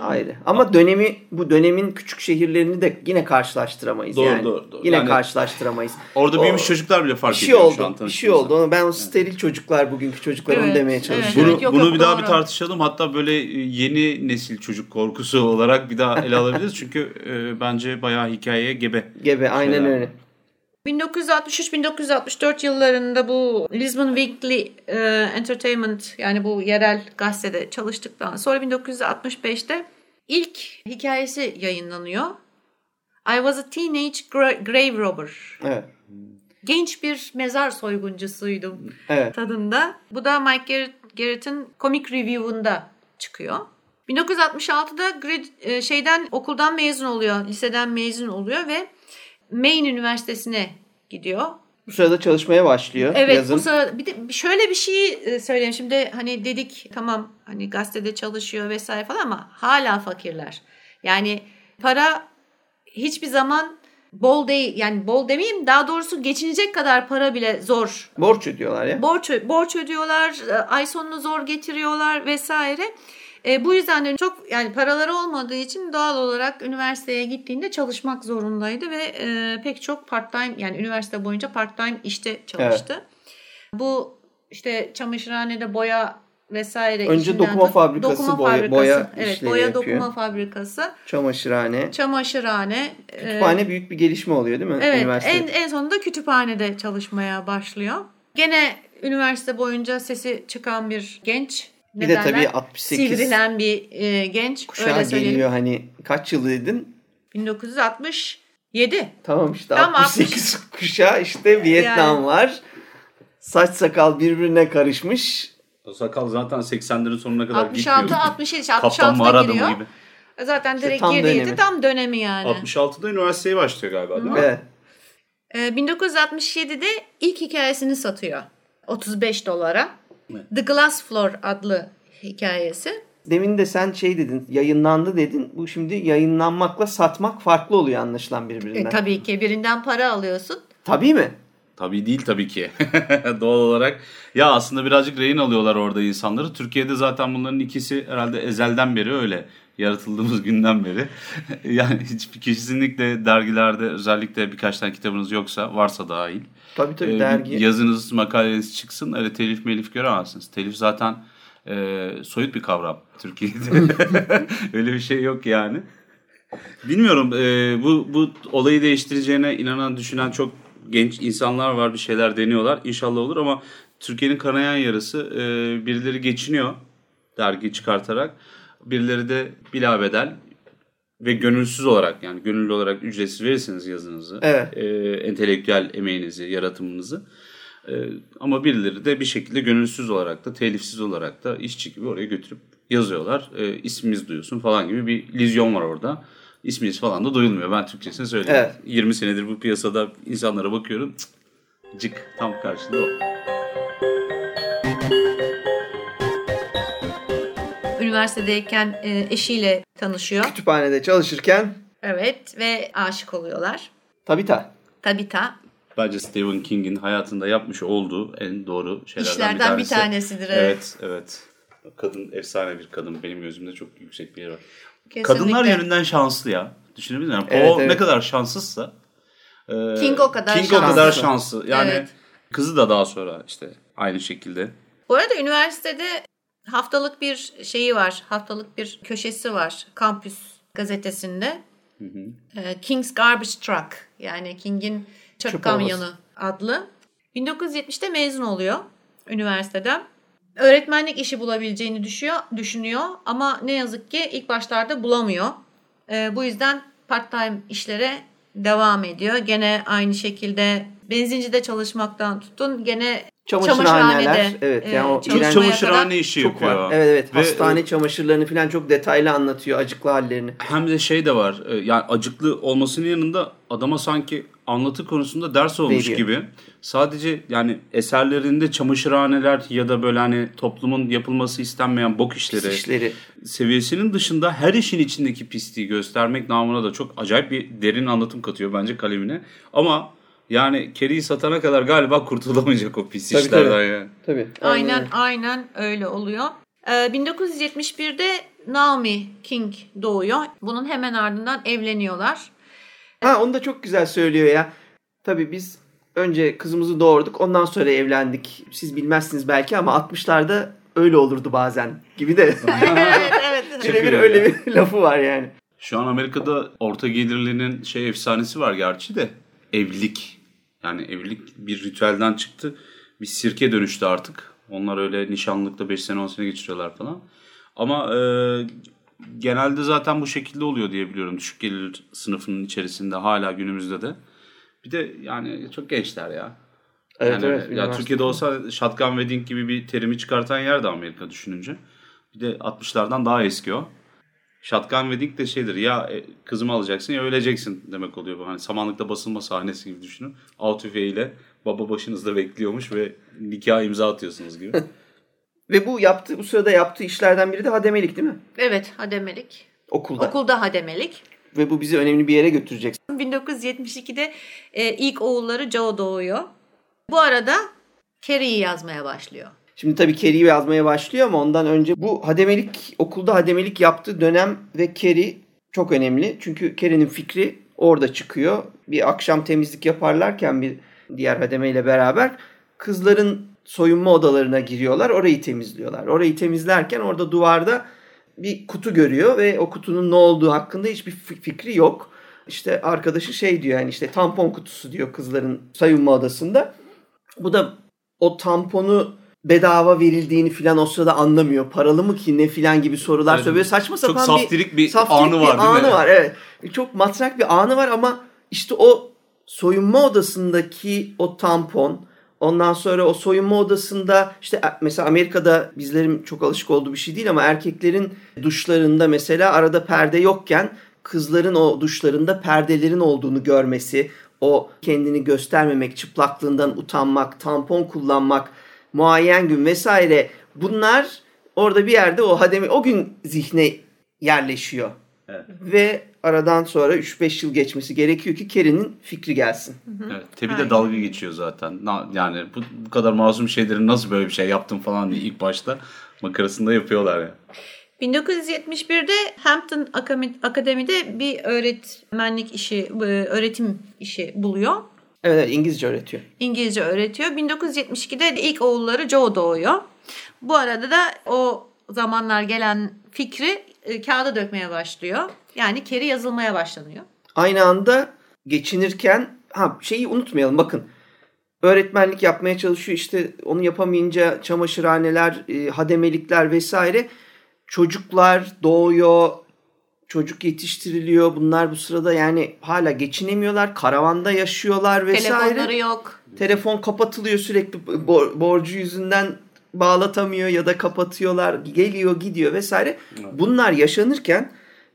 Ayrı. Ama dönemi bu dönemin küçük şehirlerini de yine karşılaştıramayız doğru, yani. Doğru doğru. Yine yani, karşılaştıramayız. Orada o, büyümüş çocuklar bile fark bir şey ediyor oldu, şu an Bir şey oldu. Onu ben o steril çocuklar bugünkü çocuklar evet, onu demeye çalışıyorum. Evet, bunu yok, bunu yok, bir doğru. daha bir tartışalım. Hatta böyle e, yeni nesil çocuk korkusu (laughs) olarak bir daha ele alabiliriz. Çünkü e, bence bayağı hikayeye gebe. Gebe aynen şeyler. öyle. 1963-1964 yıllarında bu Lisbon Weekly e, Entertainment yani bu yerel gazetede çalıştıktan sonra 1965'te ilk hikayesi yayınlanıyor. I was a teenage gra- grave robber. Evet. Genç bir mezar soyguncusuydum evet. tadında. Bu da Mike Garrett'in Comic Review'unda çıkıyor. 1966'da e, şeyden okuldan mezun oluyor, liseden mezun oluyor ve Maine Üniversitesi'ne gidiyor. Bu sırada çalışmaya başlıyor. Evet yazın. bu sırada bir de şöyle bir şey e, söyleyeyim. Şimdi hani dedik tamam hani gazetede çalışıyor vesaire falan ama hala fakirler. Yani para hiçbir zaman bol değil yani bol demeyeyim daha doğrusu geçinecek kadar para bile zor. Borç ödüyorlar ya. Borç, borç ödüyorlar ay sonunu zor getiriyorlar vesaire. E, bu yüzden de çok yani paraları olmadığı için doğal olarak üniversiteye gittiğinde çalışmak zorundaydı ve e, pek çok part time yani üniversite boyunca part time işte çalıştı. Evet. Bu işte çamaşırhanede boya vesaire Önce dokuma fabrikası, dokuma boya, fabrikası, boya evet, boya yapıyor. dokuma fabrikası, çamaşırhane, çamaşırhane, kütüphane e, büyük bir gelişme oluyor değil mi? Evet, en en sonunda kütüphanede çalışmaya başlıyor. Gene üniversite boyunca sesi çıkan bir genç. Bir de tabii 68 sivrilen bir e, genç. Kuşağı öyle söyleyeyim. geliyor hani kaç yıllıydın? 1967. Tamam işte Tam 68 60. (laughs) kuşağı işte Vietnam yani. var. Saç sakal birbirine karışmış. O sakal zaten 80'lerin sonuna kadar 66, gitmiyor. 67, 66'da giriyor. Gibi. Zaten direkt işte tam girdiydi dönemi. tam dönemi yani. 66'da üniversiteye başlıyor galiba değil mi? Evet. Ee, 1967'de ilk hikayesini satıyor. 35 dolara. The Glass Floor adlı hikayesi. Demin de sen şey dedin, yayınlandı dedin. Bu şimdi yayınlanmakla satmak farklı oluyor anlaşılan birbirinden. E, tabii ki birinden para alıyorsun. Tabii mi? Tabii değil tabii ki. (laughs) Doğal olarak. Ya aslında birazcık rehin alıyorlar orada insanları. Türkiye'de zaten bunların ikisi herhalde ezelden beri öyle. Yaratıldığımız günden beri. (laughs) yani hiçbir kesinlikle dergilerde özellikle birkaç tane kitabınız yoksa varsa dahil. Tabii tabii ee, dergi. Yazınız, makaleniz çıksın. Öyle telif melif göremezsiniz. Telif zaten e, soyut bir kavram Türkiye'de. (laughs) öyle bir şey yok yani. Bilmiyorum e, bu, bu olayı değiştireceğine inanan düşünen çok genç insanlar var bir şeyler deniyorlar. İnşallah olur ama Türkiye'nin kanayan yarısı e, birileri geçiniyor dergi çıkartarak. Birileri de bilabedel ve gönülsüz olarak yani gönüllü olarak ücretsiz verirsiniz yazınızı. Evet. E, entelektüel emeğinizi, yaratımınızı. E, ama birileri de bir şekilde gönülsüz olarak da telifsiz olarak da işçi gibi oraya götürüp yazıyorlar. E, ismimiz duyuyorsun falan gibi bir lizyon var orada isminiz falan da duyulmuyor. Ben Türkçesini söyleyeyim. Evet. 20 senedir bu piyasada insanlara bakıyorum. Cık, cık tam karşılığı o. Üniversitedeyken e, eşiyle tanışıyor. Kütüphanede çalışırken. Evet ve aşık oluyorlar. Tabita. Tabita. Bence Stephen King'in hayatında yapmış olduğu en doğru şeylerden İşlerden bir tanesi. bir tanesidir. Evet. evet, evet. Kadın efsane bir kadın. Benim gözümde çok yüksek bir yer var. Kesinlikle. Kadınlar yönünden şanslı ya. Düşünebilir miyim? Evet, o evet. ne kadar şanssızsa e, King o kadar King şanslı. o kadar şanslı. Yani evet. kızı da daha sonra işte aynı şekilde. Bu arada üniversitede haftalık bir şeyi var. Haftalık bir köşesi var. Kampüs gazetesinde. Hı hı. E, King's Garbage Truck. Yani King'in çöp, çöp kamyonu adlı. 1970'te mezun oluyor üniversiteden öğretmenlik işi bulabileceğini düşüyor, düşünüyor ama ne yazık ki ilk başlarda bulamıyor. E, bu yüzden part time işlere devam ediyor. Gene aynı şekilde benzincide çalışmaktan tutun gene çamaşırhanede evet yani o e, çamaşırhane işi çok yapıyor. Var. Evet evet Ve, hastane çamaşırlarını falan çok detaylı anlatıyor acıklı hallerini. Hem de şey de var. E, yani acıklı olmasının yanında adama sanki anlatı konusunda ders olmuş Veriyor. gibi. Sadece yani eserlerinde çamaşırhaneler ya da böyle hani toplumun yapılması istenmeyen bok işleri, Pis işleri seviyesinin dışında her işin içindeki pisliği göstermek namına da çok acayip bir derin anlatım katıyor bence kalemine. Ama yani Kerry'i satana kadar galiba kurtulamayacak o pis tabii, işlerden tabii. yani. Tabii. Aynen aynen öyle oluyor. Ee, 1971'de Naomi King doğuyor. Bunun hemen ardından evleniyorlar. Ha onu da çok güzel söylüyor ya. Tabii biz önce kızımızı doğurduk ondan sonra evlendik. Siz bilmezsiniz belki ama 60'larda öyle olurdu bazen gibi de. (laughs) evet evet. Şöyle bir öyle bir lafı var yani. Şu an Amerika'da orta gelirlinin şey efsanesi var gerçi de evlilik. Yani evlilik bir ritüelden çıktı. Bir sirke dönüştü artık. Onlar öyle nişanlıkta 5 sene 10 sene geçiriyorlar falan. Ama e, genelde zaten bu şekilde oluyor diye biliyorum. Düşük gelir sınıfının içerisinde hala günümüzde de. Bir de yani çok gençler ya. Evet, yani, evet, ya Türkiye'de olsa shotgun wedding gibi bir terimi çıkartan yer de Amerika düşününce. Bir de 60'lardan daha eski o. Shotgun wedding de şeydir ya e, kızımı alacaksın ya öleceksin demek oluyor bu. Hani samanlıkta basılma sahnesi gibi düşünün. Av tüfeğiyle baba başınızda bekliyormuş ve nikah imza atıyorsunuz gibi. (laughs) Ve bu yaptığı bu sırada yaptığı işlerden biri de hademelik değil mi? Evet hademelik. Okulda. Okulda hademelik. Ve bu bizi önemli bir yere götürecek. 1972'de e, ilk oğulları Joe doğuyor. Bu arada Carrie'yi yazmaya başlıyor. Şimdi tabii Carrie'yi yazmaya başlıyor ama ondan önce bu hademelik okulda hademelik yaptığı dönem ve Carrie çok önemli. Çünkü Carrie'nin fikri orada çıkıyor. Bir akşam temizlik yaparlarken bir diğer hademeyle beraber kızların soyunma odalarına giriyorlar. Orayı temizliyorlar. Orayı temizlerken orada duvarda bir kutu görüyor ve o kutunun ne olduğu hakkında hiçbir fikri yok. İşte arkadaşı şey diyor yani işte tampon kutusu diyor kızların soyunma odasında. Bu da o tamponu bedava verildiğini filan o sırada anlamıyor. Paralı mı ki ne filan gibi sorular evet, soruyor. Saçma sapan çok saftirik bir, bir saftirik anı var bir değil anı mi? var evet. Çok matrak bir anı var ama işte o soyunma odasındaki o tampon Ondan sonra o soyunma odasında işte mesela Amerika'da bizlerin çok alışık olduğu bir şey değil ama erkeklerin duşlarında mesela arada perde yokken kızların o duşlarında perdelerin olduğunu görmesi, o kendini göstermemek, çıplaklığından utanmak, tampon kullanmak, muayyen gün vesaire bunlar orada bir yerde o hademi o gün zihne yerleşiyor. Evet. Ve aradan sonra 3-5 yıl geçmesi gerekiyor ki Kerry'nin fikri gelsin. Evet, Tebi de dalga geçiyor zaten. Yani bu, bu kadar masum şeylerin nasıl böyle bir şey yaptım falan diye ilk başta makarasında yapıyorlar ya. 1971'de Hampton Akademi'de bir öğretmenlik işi, e, öğretim işi buluyor. Evet, evet İngilizce öğretiyor. İngilizce öğretiyor. 1972'de ilk oğulları Joe doğuyor. Bu arada da o zamanlar gelen fikri e, kağıda dökmeye başlıyor. Yani keri yazılmaya başlanıyor. Aynı anda geçinirken ha şeyi unutmayalım bakın. Öğretmenlik yapmaya çalışıyor işte onu yapamayınca çamaşırhaneler, e, hademelikler vesaire çocuklar doğuyor, çocuk yetiştiriliyor. Bunlar bu sırada yani hala geçinemiyorlar. Karavanda yaşıyorlar vesaire. Telefonları yok. Telefon kapatılıyor sürekli borcu yüzünden bağlatamıyor ya da kapatıyorlar. Geliyor gidiyor vesaire. Bunlar yaşanırken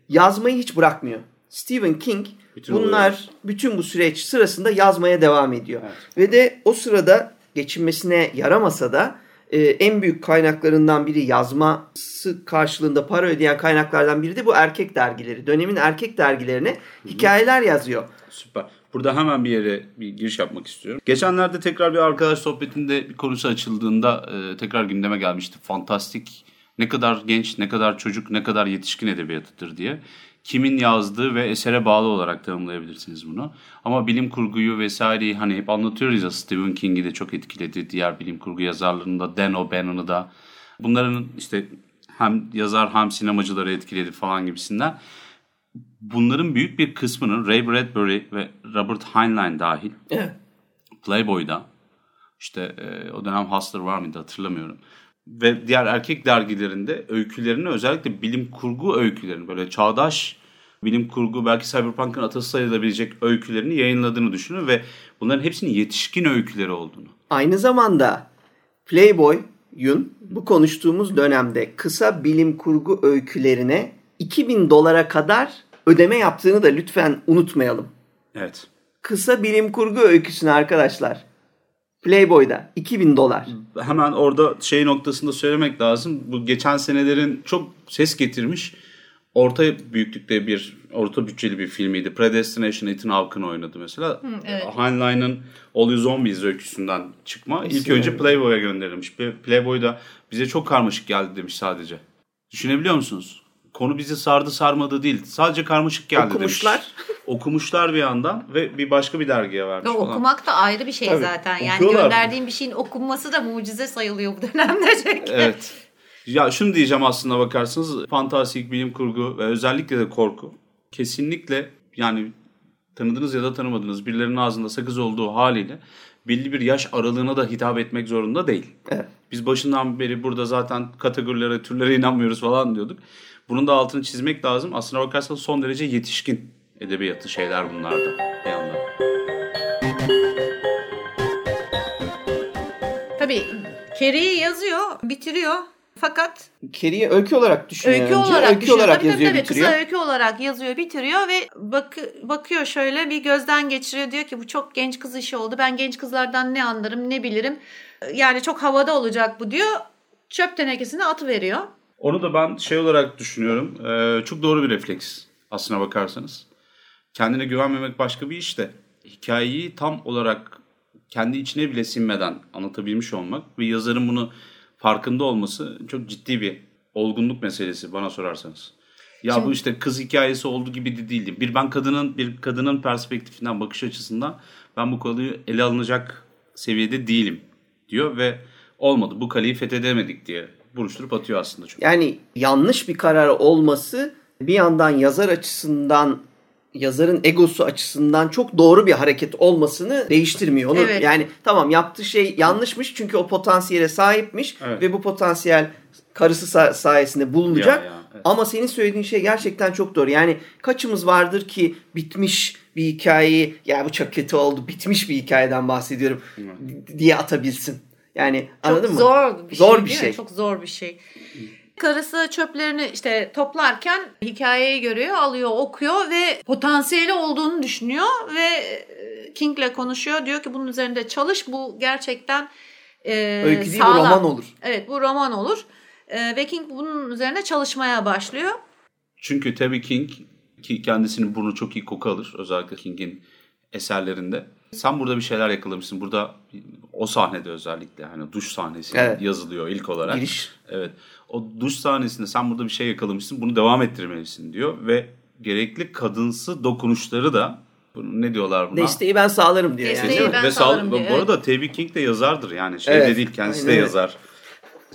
yazmayı hiç bırakmıyor. Stephen King bütün bunlar oluyor. bütün bu süreç sırasında yazmaya devam ediyor. Evet. Ve de o sırada geçinmesine yaramasa da e, en büyük kaynaklarından biri yazması karşılığında para ödeyen kaynaklardan biri de bu erkek dergileri. Dönemin erkek dergilerine Hı-hı. hikayeler yazıyor. Süper. Burada hemen bir yere bir giriş yapmak istiyorum. Geçenlerde tekrar bir arkadaş sohbetinde bir konusu açıldığında e, tekrar gündeme gelmişti. Fantastik ne kadar genç, ne kadar çocuk, ne kadar yetişkin edebiyatıdır diye. Kimin yazdığı ve esere bağlı olarak tanımlayabilirsiniz bunu. Ama bilim kurguyu vesaireyi hani hep anlatıyoruz ya Stephen King'i de çok etkiledi. Diğer bilim kurgu yazarlarını da, Dan O'Bannon'ı da. Bunların işte hem yazar hem sinemacıları etkiledi falan gibisinden. Bunların büyük bir kısmının Ray Bradbury ve Robert Heinlein dahil. Playboy'da işte e, o dönem Hustler var mıydı hatırlamıyorum ve diğer erkek dergilerinde öykülerini özellikle bilim kurgu öykülerini böyle çağdaş bilim kurgu belki Cyberpunk'ın atası sayılabilecek öykülerini yayınladığını düşünün ve bunların hepsinin yetişkin öyküleri olduğunu. Aynı zamanda Playboy'un bu konuştuğumuz dönemde kısa bilim kurgu öykülerine 2000 dolara kadar ödeme yaptığını da lütfen unutmayalım. Evet. Kısa bilim kurgu öyküsüne arkadaşlar Playboy'da 2000 dolar. Hemen orada şey noktasında söylemek lazım. Bu geçen senelerin çok ses getirmiş orta büyüklükte bir orta bütçeli bir filmiydi. Predestination Ethan Hawke'ın oynadı mesela. Hı, evet. Heinlein'ın All You Zombies öyküsünden çıkma. Kesinlikle. İlk önce Playboy'a gönderilmiş. Playboy'da bize çok karmaşık geldi demiş sadece. Düşünebiliyor musunuz? Konu bizi sardı sarmadı değil. Sadece karmaşık geldi Okumuşlar. demiş. (laughs) Okumuşlar bir yandan ve bir başka bir dergiye vermiş falan. Okumak da ayrı bir şey Tabii, zaten. Yani okuyorlar. gönderdiğin bir şeyin okunması da mucize sayılıyor bu dönemde (laughs) çünkü. Evet. Ya şunu diyeceğim aslında bakarsınız fantastik bilim kurgu ve özellikle de korku kesinlikle yani tanıdığınız ya da tanımadığınız birilerinin ağzında sakız olduğu haliyle belli bir yaş aralığına da hitap etmek zorunda değil. Evet. Biz başından beri burada zaten kategorilere, türlere inanmıyoruz falan diyorduk. Bunun da altını çizmek lazım. Aslına bakarsanız son derece yetişkin edebiyatı şeyler bunlar da bir yandan. Tabii Carrie'yi yazıyor, bitiriyor. Fakat Carrie'yi öykü olarak düşünüyor öykü önce. Olarak öykü düşünüyor. olarak tabii, yazıyor, tabii, bitiriyor. Kısa öykü olarak yazıyor, bitiriyor ve bak bakıyor şöyle bir gözden geçiriyor. Diyor ki bu çok genç kız işi oldu. Ben genç kızlardan ne anlarım, ne bilirim. Yani çok havada olacak bu diyor. Çöp tenekesine atı veriyor. Onu da ben şey olarak düşünüyorum. E, çok doğru bir refleks aslına bakarsanız. Kendine güvenmemek başka bir iş de hikayeyi tam olarak kendi içine bile sinmeden anlatabilmiş olmak ve yazarın bunu farkında olması çok ciddi bir olgunluk meselesi bana sorarsanız. Ya Şimdi, bu işte kız hikayesi olduğu gibi de değildi. Bir ben kadının bir kadının perspektifinden bakış açısından ben bu konuyu ele alınacak seviyede değilim diyor ve olmadı bu kaleyi fethedemedik diye buruşturup atıyor aslında. Çok. Yani yanlış bir karar olması bir yandan yazar açısından yazarın egosu açısından çok doğru bir hareket olmasını değiştirmiyor. Onu evet. yani tamam yaptığı şey yanlışmış çünkü o potansiyele sahipmiş evet. ve bu potansiyel karısı sa- sayesinde bulunacak. Ya, ya, evet. Ama senin söylediğin şey gerçekten çok doğru. Yani kaçımız vardır ki bitmiş bir hikayeyi ya bu çok kötü oldu bitmiş bir hikayeden bahsediyorum diye atabilsin. Yani çok anladın mı? Zor bir zor şey. Bir şey. Çok zor bir şey. Karısı çöplerini işte toplarken hikayeyi görüyor, alıyor, okuyor ve potansiyeli olduğunu düşünüyor ve e, King'le konuşuyor. Diyor ki bunun üzerinde çalış. Bu gerçekten e, Öykü değil sağlam. bu roman olur. Evet bu roman olur. E, ve King bunun üzerine çalışmaya başlıyor. Çünkü tabii King ki kendisinin burnu çok iyi koku alır. Özellikle King'in eserlerinde. Sen burada bir şeyler yakalamışsın. Burada o sahnede özellikle hani duş sahnesi evet. yazılıyor ilk olarak. Giriş. Evet. O duş sahnesinde sen burada bir şey yakalamışsın. Bunu devam ettirmelisin diyor ve gerekli kadınsı dokunuşları da bunu ne diyorlar buna? Desteği ben sağlarım diyor. Desteği yani. ben ve sağlarım diyor. Bu arada T.B. King de yazardır yani. Şey evet. de değil kendisi Aynen. de yazar.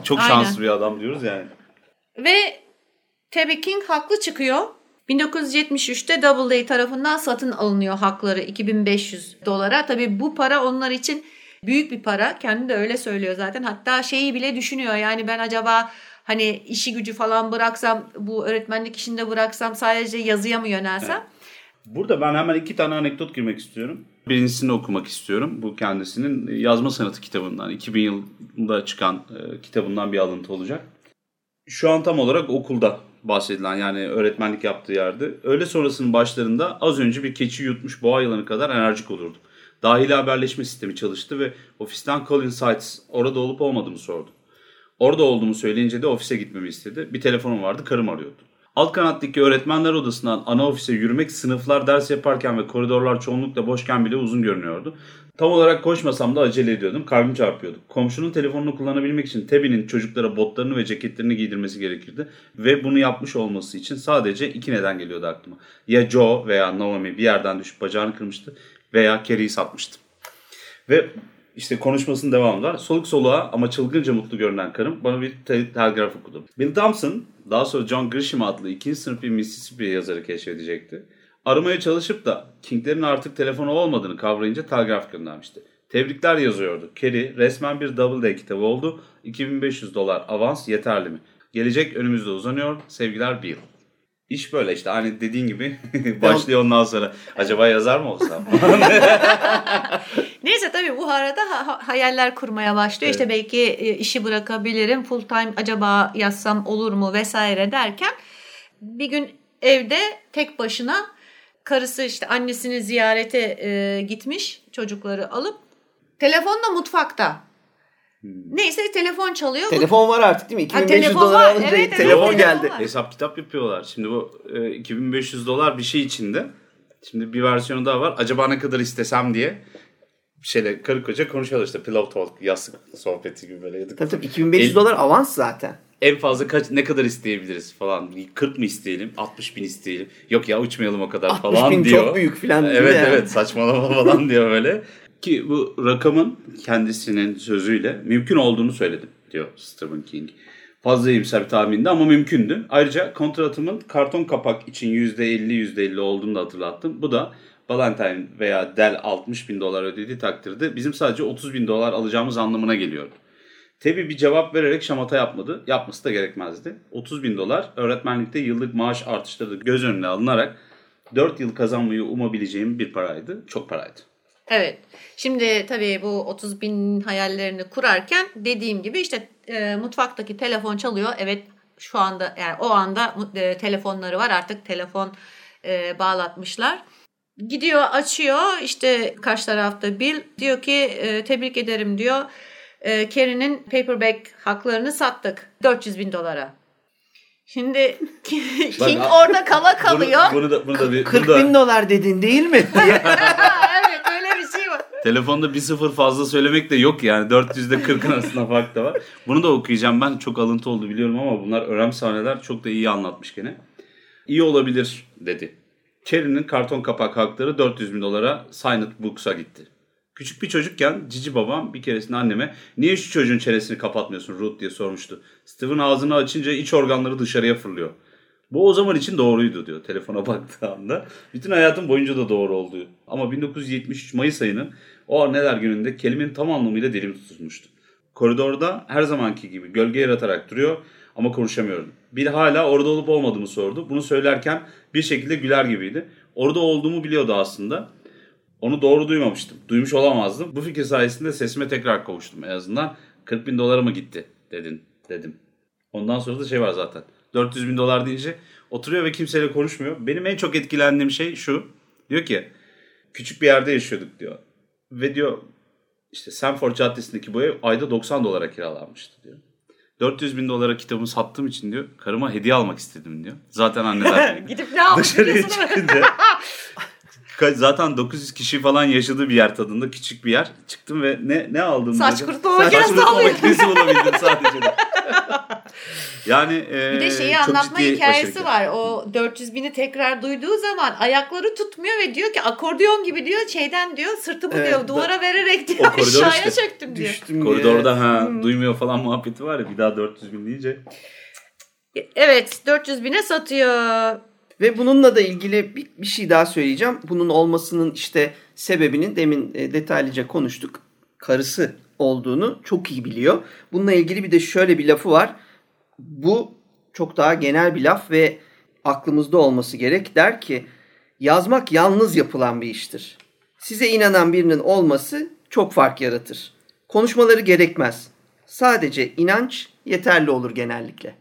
Çok Aynen. şanslı bir adam diyoruz yani. Ve T.B. King haklı çıkıyor. 1973'te Doubleday tarafından satın alınıyor hakları 2500 dolara. Tabii bu para onlar için büyük bir para. Kendi de öyle söylüyor zaten. Hatta şeyi bile düşünüyor. Yani ben acaba hani işi gücü falan bıraksam bu öğretmenlik işinde bıraksam sadece yazıya mı yönelsem? Burada ben hemen iki tane anekdot girmek istiyorum. Birincisini okumak istiyorum. Bu kendisinin yazma sanatı kitabından, 2000 yılında çıkan e, kitabından bir alıntı olacak. Şu an tam olarak okulda bahsedilen yani öğretmenlik yaptığı yerde. Öğle sonrasının başlarında az önce bir keçi yutmuş boğa yılanı kadar enerjik olurdu. Dahili haberleşme sistemi çalıştı ve ofisten Colin Sites orada olup olmadığımı sordu. Orada olduğumu söyleyince de ofise gitmemi istedi. Bir telefonum vardı, karım arıyordu. Alt kanattaki öğretmenler odasından ana ofise yürümek sınıflar ders yaparken ve koridorlar çoğunlukla boşken bile uzun görünüyordu. Tam olarak koşmasam da acele ediyordum. Kalbim çarpıyordu. Komşunun telefonunu kullanabilmek için Tebi'nin çocuklara botlarını ve ceketlerini giydirmesi gerekirdi. Ve bunu yapmış olması için sadece iki neden geliyordu aklıma. Ya Joe veya Naomi bir yerden düşüp bacağını kırmıştı veya Carrie'yi satmıştı. Ve işte konuşmasının devamında soluk soluğa ama çılgınca mutlu görünen karım bana bir telgraf okudu. Bill Thompson daha sonra John Grisham adlı ikinci sınıf bir Mississippi yazarı keşfedecekti. Aramaya çalışıp da King'lerin artık telefonu olmadığını kavrayınca telgraf göndermişti. Tebrikler yazıyordu. Kerry resmen bir Double Day kitabı oldu. 2500 dolar avans yeterli mi? Gelecek önümüzde uzanıyor. Sevgiler Bill. İş böyle işte hani dediğin gibi (laughs) başlıyor ondan sonra. Acaba yazar mı olsam? (laughs) Neyse tabii bu arada ha- hayaller kurmaya başlıyor. Evet. İşte belki e, işi bırakabilirim. Full time acaba yazsam olur mu vesaire derken bir gün evde tek başına karısı işte annesini ziyarete e, gitmiş çocukları alıp telefon da mutfakta. Hmm. Neyse telefon çalıyor. Telefon var artık değil mi? 2500 ha, dolar alınca evet, telefon evet, geldi. Telefon Hesap kitap yapıyorlar. Şimdi bu e, 2500 dolar bir şey içinde. Şimdi bir versiyonu daha var. Acaba ne kadar istesem diye şeyle karı koca konuşuyorlar işte pillow talk, yastık sohbeti gibi böyle. Tabii tabii 2500 El, dolar avans zaten. En fazla kaç ne kadar isteyebiliriz falan. 40 mı isteyelim? 60 bin isteyelim. Yok ya uçmayalım o kadar 60 falan bin diyor. çok büyük falan diyor Evet yani. evet saçmalama falan diyor böyle. (laughs) Ki bu rakamın kendisinin sözüyle mümkün olduğunu söyledim diyor Stephen King. Fazla iyimser bir tahmindi ama mümkündü. Ayrıca kontratımın karton kapak için %50 %50 olduğunu da hatırlattım. Bu da Valentine veya Dell 60 bin dolar ödediği takdirde bizim sadece 30 bin dolar alacağımız anlamına geliyordu. Tabi bir cevap vererek şamata yapmadı. Yapması da gerekmezdi. 30 bin dolar öğretmenlikte yıllık maaş artışları göz önüne alınarak 4 yıl kazanmayı umabileceğim bir paraydı. Çok paraydı. Evet. Şimdi tabii bu 30 bin hayallerini kurarken dediğim gibi işte e, mutfaktaki telefon çalıyor. Evet şu anda yani o anda e, telefonları var artık telefon e, bağlatmışlar. Gidiyor açıyor işte karşı tarafta Bill diyor ki e, tebrik ederim diyor. E, Kerry'nin paperback haklarını sattık 400 bin dolara. Şimdi (laughs) King orada kala kalıyor. Bunu, bunu da, bunu da bir, 40 bin dolar dedin değil mi? (laughs) evet öyle bir şey var. Telefonda bir sıfır fazla söylemek de yok yani. 400'de 40'ın arasında fark da var. Bunu da okuyacağım ben. Çok alıntı oldu biliyorum ama bunlar önemli sahneler. Çok da iyi anlatmış gene. İyi olabilir dedi. Cherry'nin karton kapak hakları 400 bin dolara Signed Books'a gitti. Küçük bir çocukken cici babam bir keresinde anneme niye şu çocuğun çenesini kapatmıyorsun Ruth diye sormuştu. Steven ağzını açınca iç organları dışarıya fırlıyor. Bu o zaman için doğruydu diyor telefona (laughs) baktığı anda. Bütün hayatım boyunca da doğru oldu. Ama 1973 Mayıs ayının o neler gününde kelimenin tam anlamıyla dilim tutulmuştu. Koridorda her zamanki gibi gölge yaratarak duruyor ama konuşamıyordum. Bir hala orada olup olmadığımı sordu. Bunu söylerken bir şekilde güler gibiydi. Orada olduğumu biliyordu aslında. Onu doğru duymamıştım. Duymuş olamazdım. Bu fikir sayesinde sesime tekrar kavuştum. En azından 40 bin dolara mı gitti dedin dedim. Ondan sonra da şey var zaten. 400 bin dolar deyince oturuyor ve kimseyle konuşmuyor. Benim en çok etkilendiğim şey şu. Diyor ki küçük bir yerde yaşıyorduk diyor. Ve diyor işte Sanford Caddesi'ndeki bu ev ayda 90 dolara kiralanmıştı diyor. 400 bin dolara kitabımı sattığım için diyor karıma hediye almak istedim diyor. Zaten anneler (laughs) Gidip ne aldın Dışarıya çıkınca zaten 900 kişi falan yaşadığı bir yer tadında küçük bir yer. Çıktım ve ne ne aldım? Saç kurutma Saç makinesi kurutma alayım. makinesi bulabildim sadece. (laughs) (laughs) yani e, Bir de şeyi anlatma hikayesi var. O 400 bini tekrar duyduğu zaman ayakları tutmuyor ve diyor ki akordeon gibi diyor şeyden diyor sırtımı Evet, diyor duvara vererek diyor aşağıya işte. çöktüm diyor. Düştüm Koridorda ha Hmm. duymuyor falan muhabbeti var ya bir daha 400 bin deyince. Evet 400 bine satıyor. Ve bununla da ilgili bir, bir şey daha söyleyeceğim. Bunun olmasının işte sebebinin demin e, detaylıca konuştuk. Karısı olduğunu çok iyi biliyor. Bununla ilgili bir de şöyle bir lafı var. Bu çok daha genel bir laf ve aklımızda olması gerek. Der ki yazmak yalnız yapılan bir iştir. Size inanan birinin olması çok fark yaratır. Konuşmaları gerekmez. Sadece inanç yeterli olur genellikle.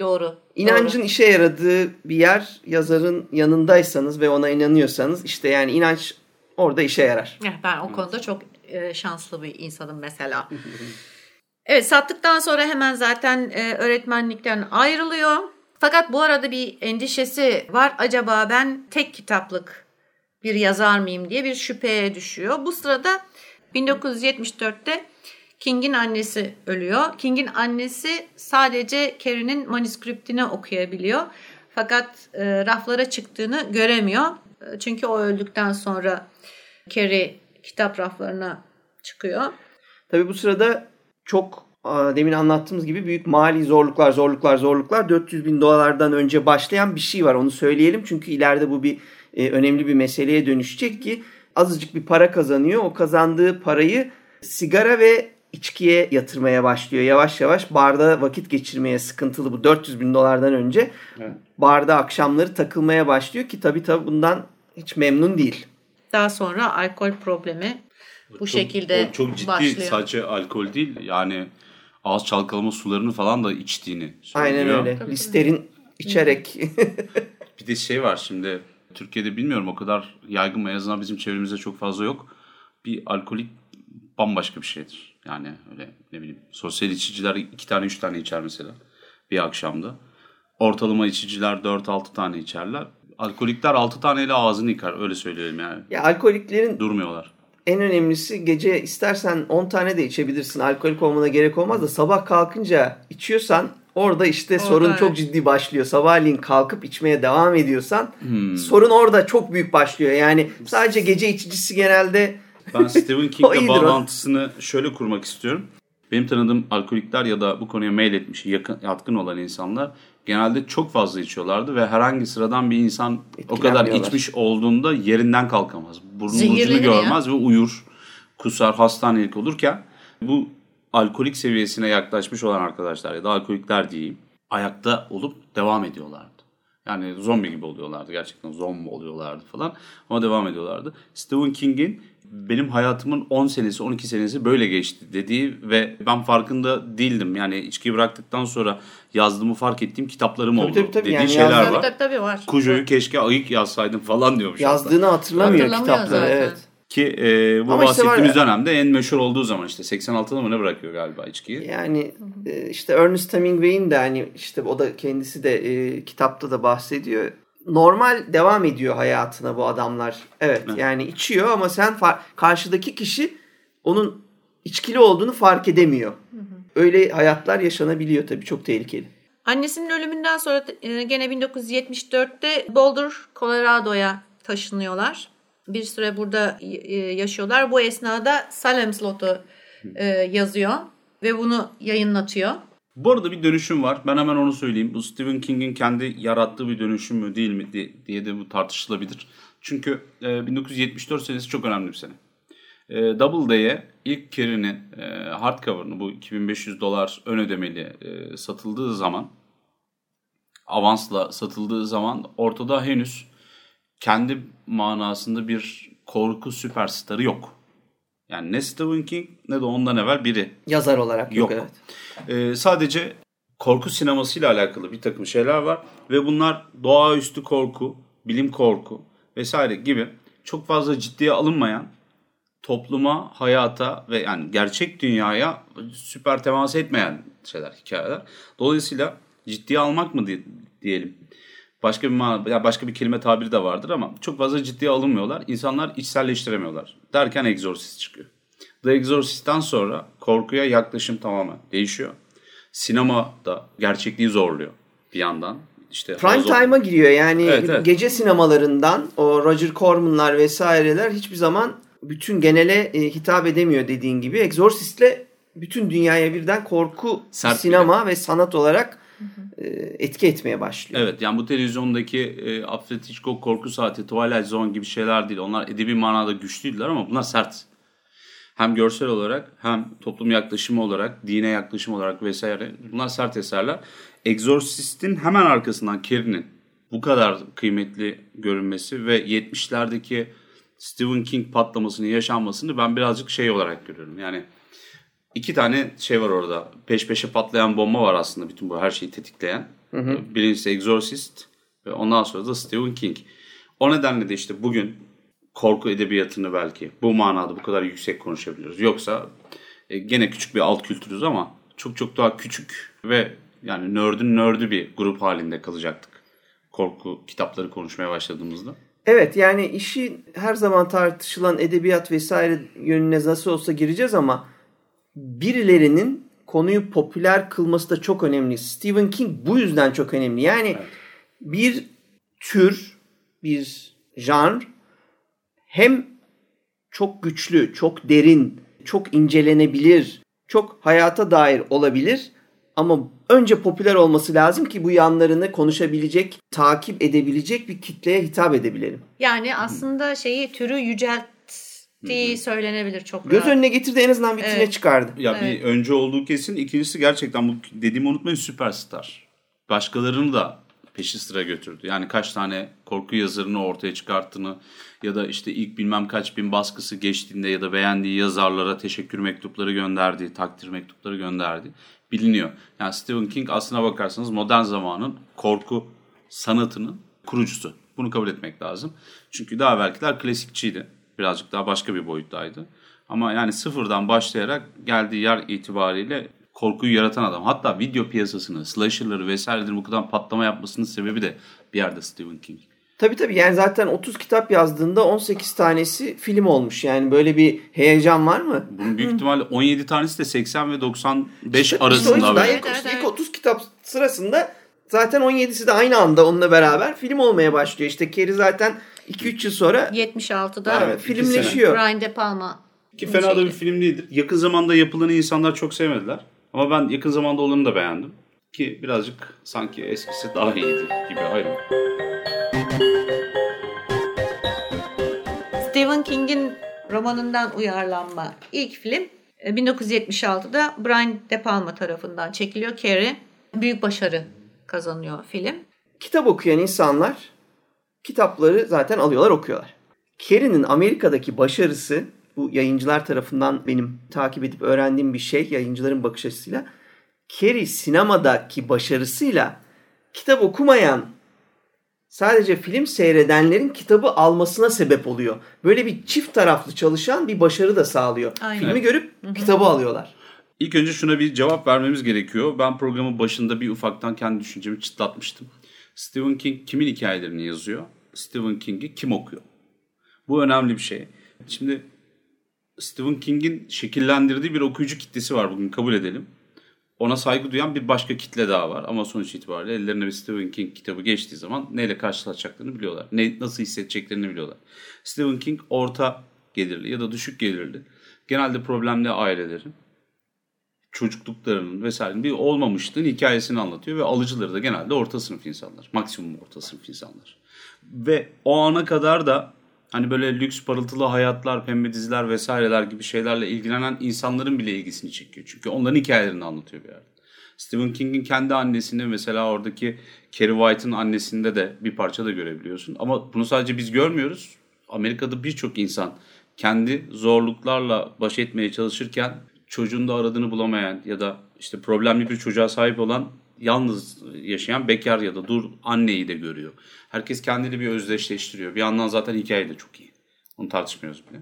Doğru. İnancın doğru. işe yaradığı bir yer yazarın yanındaysanız ve ona inanıyorsanız işte yani inanç orada işe yarar. Ben o konuda çok e, şanslı bir insanım mesela. evet sattıktan sonra hemen zaten e, öğretmenlikten ayrılıyor. Fakat bu arada bir endişesi var. Acaba ben tek kitaplık bir yazar mıyım diye bir şüpheye düşüyor. Bu sırada 1974'te King'in annesi ölüyor. King'in annesi sadece Carrie'nin manuskriptini okuyabiliyor. Fakat e, raflara çıktığını göremiyor. Çünkü o öldükten sonra Carrie kitap raflarına çıkıyor. Tabii bu sırada çok aa, demin anlattığımız gibi büyük mali zorluklar, zorluklar, zorluklar 400 bin dolardan önce başlayan bir şey var. Onu söyleyelim çünkü ileride bu bir e, önemli bir meseleye dönüşecek ki azıcık bir para kazanıyor. O kazandığı parayı sigara ve içkiye yatırmaya başlıyor. Yavaş yavaş barda vakit geçirmeye sıkıntılı bu 400 bin dolardan önce Evet. barda akşamları takılmaya başlıyor ki tabii tabii bundan hiç memnun değil. Daha sonra alkol problemi bu Çok- şekilde o çok ciddi başlıyor. sadece alkol değil yani ağız çalkalama sularını falan da içtiğini söylüyor. Aynen öyle. Listerin içerek (laughs) Bir de şey var şimdi Türkiye'de bilmiyorum o kadar yaygın mı en azından bizim çevremizde çok fazla yok. Bir alkolik bambaşka bir şeydir. Yani öyle ne bileyim sosyal içiciler iki tane üç tane içer mesela bir akşamda. Ortalama içiciler 4-6 tane içerler. Alkolikler 6 taneyle ağzını yıkar öyle söyleyelim yani. ya alkoliklerin Durmuyorlar. en önemlisi gece istersen 10 tane de içebilirsin. Alkolik olmana gerek olmaz da sabah kalkınca içiyorsan orada işte Orada sorun evet. çok ciddi başlıyor. Sabahleyin kalkıp içmeye devam ediyorsan Hmm. sorun orada çok büyük başlıyor. Yani sadece gece içicisi genelde Ben Stephen (laughs) King'le bağlantısını şöyle kurmak istiyorum. Benim tanıdığım alkolikler ya da bu konuya mail etmiş, yakın, yatkın olan insanlar genelde çok fazla içiyorlardı ve herhangi sıradan bir insan o kadar içmiş olduğunda yerinden kalkamaz. Burnun ucunu Zehirlenir ya. görmez ve uyur, kusar, hastanelik olurken bu alkolik seviyesine yaklaşmış olan arkadaşlar ya da alkolikler diyeyim ayakta olup devam ediyorlardı. Yani zombi gibi oluyorlardı. Gerçekten zombi oluyorlardı falan. Ama devam ediyorlardı. Stephen King'in benim hayatımın 10 senesi 12 senesi böyle geçti dediği ve ben farkında değildim. Yani içkiyi bıraktıktan sonra yazdığımı fark ettiğim kitaplarım Tabii, oldu tabii, tabii. dediği Yani şeyler yazdığı- Tabii var. tabii tabii var. Kujo'yu keşke ayık yazsaydım falan diyormuş. yazdığını hatırlamıyor Hatırlamıyor kitapları. zaten. Evet. Ki e, bu Ama işte var bahsettiğimiz ya- dönemde en meşhur olduğu zaman işte 86'da mı ne bırakıyor galiba içkiyi. Yani e, işte Ernest Hemingway'in de hani işte o da kendisi de e, kitapta da bahsediyor. Normal devam ediyor hayatına bu adamlar. Evet, evet. yani içiyor ama sen karşıdaki kişi onun içkili olduğunu fark edemiyor. Hı hı. Öyle hayatlar yaşanabiliyor tabii çok tehlikeli. Annesinin ölümünden sonra e, gene 1974'te Boulder, Colorado'ya taşınıyorlar. Bir süre burada e, yaşıyorlar. Bu esnada Salem Slot'u e, yazıyor ve bunu yayınlatıyor. Bu arada bir dönüşüm var. Ben hemen onu söyleyeyim. Bu Stephen King'in kendi yarattığı bir dönüşüm mü değil mi diye de bu tartışılabilir. Çünkü 1974 senesi çok önemli bir sene. Doubleday'e ilk Carrie'nin hardcover'ını bu 2500 dolar ön ödemeli satıldığı zaman avansla satıldığı zaman ortada henüz kendi manasında bir korku süperstarı yok. Yani ne Stephen King ne de ondan evvel biri. Yazar olarak yok. yok evet. Ee, sadece korku sinemasıyla alakalı bir takım şeyler var. Ve bunlar doğaüstü korku, bilim korku vesaire gibi çok fazla ciddiye alınmayan topluma, hayata ve yani gerçek dünyaya süper temas etmeyen şeyler, hikayeler. Dolayısıyla ciddiye almak mı diyelim? Başka bir ya başka bir kelime tabiri de vardır ama çok fazla ciddiye alınmıyorlar. İnsanlar içselleştiremiyorlar. Derken Exorcist çıkıyor. The Exorcist'ten sonra korkuya yaklaşım tamamen değişiyor. Sinema da gerçekliği zorluyor bir yandan. İşte Prime Time'a giriyor yani evet, evet. gece sinemalarından o Roger Corman'lar vesaireler hiçbir zaman bütün genele e, hitap edemiyor dediğin gibi. Exorcist'le bütün dünyaya birden korku Sert sinema bile. ve sanat olarak e, etki etmeye başlıyor. Evet yani bu televizyondaki e, Alfred Hitchcock korku saati, Twilight Zone gibi şeyler değil. Onlar edebi manada güçlüydüler ama bunlar sert. Hem görsel olarak hem toplum yaklaşımı olarak, dine yaklaşım olarak vesaire bunlar sert eserler. Exorcist'in hemen arkasından Carrie'nin bu kadar kıymetli görünmesi ve 70'lerdeki Stephen King patlamasının yaşanmasını ben birazcık şey olarak görüyorum. Yani iki tane şey var orada. Peş peşe patlayan bomba var aslında bütün bu her şeyi tetikleyen. Hı hı. Birincisi Exorcist ve ondan sonra da Stephen King. O nedenle de işte bugün korku edebiyatını belki bu manada bu kadar yüksek konuşabiliyoruz. Yoksa e, gene küçük bir alt kültürüz ama çok çok daha küçük ve yani nördün nördü bir grup halinde kalacaktık. Korku kitapları konuşmaya başladığımızda. Evet yani işi her zaman tartışılan edebiyat vesaire yönüne nasıl olsa gireceğiz ama birilerinin konuyu popüler kılması da çok önemli. Stephen King bu yüzden çok önemli. Yani evet. bir tür, bir janr hem çok güçlü, çok derin, çok incelenebilir, çok hayata dair olabilir ama önce popüler olması lazım ki bu yanlarını konuşabilecek, takip edebilecek bir kitleye hitap edebilelim. Yani aslında şeyi türü yücelt diye söylenebilir çok Göz rahat. önüne getirdi en azından vitrine evet. çıkardı. Ya evet. bir önce olduğu kesin. İkincisi gerçekten bu dediğimi unutmayın süperstar. Başkalarını da peşi sıra götürdü. Yani kaç tane korku yazarını ortaya çıkarttığını ya da işte ilk bilmem kaç bin baskısı geçtiğinde ya da beğendiği yazarlara teşekkür mektupları gönderdiği, takdir mektupları gönderdiği biliniyor. Yani Stephen King aslına bakarsanız modern zamanın korku sanatının kurucusu. Bunu kabul etmek lazım. Çünkü daha belkiler klasikçiydi birazcık daha başka bir boyuttaydı. Ama yani sıfırdan başlayarak geldiği yer itibariyle korkuyu yaratan adam. Hatta video piyasasını, slasher'ları vesaireleri bu kadar patlama yapmasının sebebi de bir yerde Stephen King. Tabii tabii yani zaten 30 kitap yazdığında 18 tanesi film olmuş. Yani böyle bir heyecan var mı? Bunun büyük ihtimalle 17 tanesi de 80 ve 95 işte, arasında. İşte o ilk, evet, ilk 30 kitap sırasında zaten 17'si de aynı anda onunla beraber film olmaya başlıyor. İşte Carrie zaten 2-3 yıl sonra 76'da evet, filmleşiyor. Brian De Palma. Ki fena da bir film değildir. Yakın zamanda yapılanı insanlar çok sevmediler. Ama ben yakın zamanda olanı da beğendim. Ki birazcık sanki eskisi daha iyiydi gibi ayrım. Stephen King'in romanından uyarlanma ilk film 1976'da e, Brian De Palma tarafından çekiliyor. Carrie büyük başarı kazanıyor film. Kitap okuyan insanlar kitapları zaten alıyorlar okuyorlar. Carrie'nin Amerika'daki başarısı bu yayıncılar tarafından benim takip edip öğrendiğim bir şey yayıncıların bakış açısıyla. Carrie sinemadaki başarısıyla kitap okumayan sadece film seyredenlerin kitabı almasına sebep oluyor. Böyle bir çift taraflı çalışan bir başarı da sağlıyor. Aynen. Filmi görüp Hı-hı. kitabı alıyorlar. İlk önce şuna bir cevap vermemiz gerekiyor. Ben programın başında bir ufaktan kendi düşüncemi çıtlatmıştım. Stephen King kimin hikayelerini yazıyor? Stephen King'i kim okuyor? Bu önemli bir şey. Şimdi Stephen King'in şekillendirdiği bir okuyucu kitlesi var bugün kabul edelim. Ona saygı duyan bir başka kitle daha var ama sonuç itibariyle ellerine bir Stephen King kitabı geçtiği zaman neyle karşılaşacaklarını biliyorlar. Ne, nasıl hissedeceklerini biliyorlar. Stephen King orta gelirli ya da düşük gelirli. Genelde problemli ailelerin çocukluklarının vesaire bir olmamışlığın hikayesini anlatıyor ve alıcıları da genelde orta sınıf insanlar. Maksimum orta sınıf insanlar. Ve o ana kadar da hani böyle lüks parıltılı hayatlar, pembe diziler vesaireler gibi şeylerle ilgilenen insanların bile ilgisini çekiyor. Çünkü onların hikayelerini anlatıyor bir yerde. Stephen King'in kendi annesini mesela oradaki Carrie White'ın annesinde de bir parça da görebiliyorsun. Ama bunu sadece biz görmüyoruz. Amerika'da birçok insan kendi zorluklarla baş etmeye çalışırken çocuğunda aradığını bulamayan ya da işte problemli bir çocuğa sahip olan yalnız yaşayan bekar ya da dur anneyi de görüyor. Herkes kendini bir özdeşleştiriyor. Bir yandan zaten hikaye de çok iyi. Onu tartışmıyoruz bile.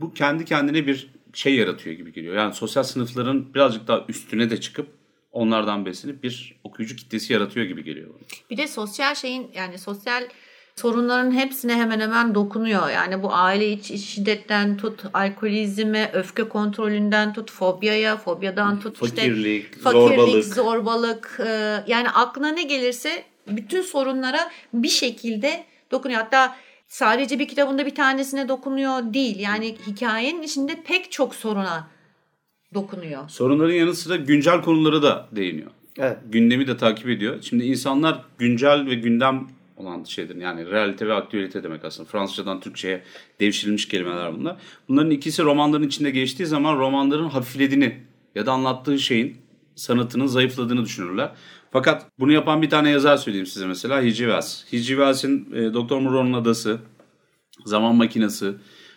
Bu kendi kendine bir şey yaratıyor gibi geliyor. Yani sosyal sınıfların birazcık daha üstüne de çıkıp onlardan beslenip bir okuyucu kitlesi yaratıyor gibi geliyor. Bir de sosyal şeyin yani sosyal sorunların hepsine hemen hemen dokunuyor. Yani bu aile içi şiddetten tut, alkolizme, öfke kontrolünden tut, fobyaya, fobyadan tut fakirlik, işte fakirlik, zorbalık, zorbalık e, yani aklına ne gelirse bütün sorunlara bir şekilde dokunuyor. Hatta sadece bir kitabında bir tanesine dokunuyor değil. Yani hikayenin içinde pek çok soruna dokunuyor. Sorunların yanı sıra güncel konuları da değiniyor. Evet. Gündemi de takip ediyor. Şimdi insanlar güncel ve gündem olan şeydir. Yani realite ve aktüelite demek aslında. Fransızcadan Türkçe'ye devşirilmiş kelimeler bunlar. Bunların ikisi romanların içinde geçtiği zaman romanların hafiflediğini ya da anlattığı şeyin sanatının zayıfladığını düşünürler. Fakat bunu yapan bir tane yazar söyleyeyim size mesela H.G. Wells. E, Doktor Moreau'nun Adası, Zaman Makinesi,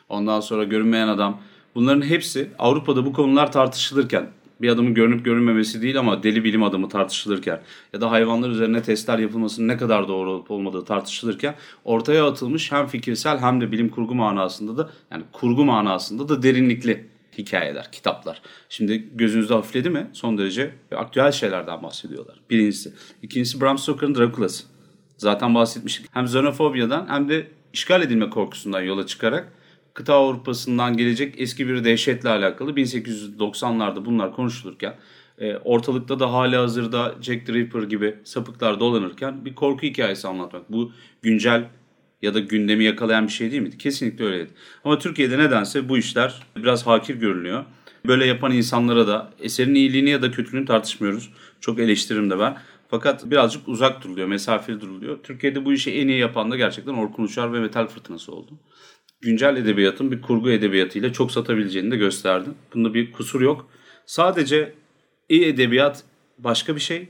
ondan sonra Görünmeyen Adam bunların hepsi Avrupa'da bu konular tartışılırken bir adamın görünüp görünmemesi değil ama deli bilim adamı tartışılırken ya da hayvanlar üzerine testler yapılmasının ne kadar doğru olup olmadığı tartışılırken ortaya atılmış hem fikirsel hem de bilim kurgu manasında da yani kurgu manasında da derinlikli hikayeler, kitaplar. Şimdi gözünüzde hafifledi mi? Son derece aktüel şeylerden bahsediyorlar. Birincisi. İkincisi Bram Stoker'ın Dracula'sı. Zaten bahsetmiştik. Hem xenofobyadan hem de işgal edilme korkusundan yola çıkarak kıta Avrupa'sından gelecek eski bir dehşetle alakalı 1890'larda bunlar konuşulurken e, ortalıkta da hali hazırda Jack the Ripper gibi sapıklar dolanırken bir korku hikayesi anlatmak. Bu güncel ya da gündemi yakalayan bir şey değil miydi? Kesinlikle öyleydi. Ama Türkiye'de nedense bu işler biraz hakir görünüyor. Böyle yapan insanlara da eserin iyiliğini ya da kötülüğünü tartışmıyoruz. Çok eleştirim de var. Fakat birazcık uzak duruluyor, mesafeli duruluyor. Türkiye'de bu işi en iyi yapan da gerçekten Orkun Uçar ve Metal Fırtınası oldu güncel edebiyatın bir kurgu edebiyatıyla çok satabileceğini de gösterdi. Bunda bir kusur yok. Sadece iyi edebiyat başka bir şey.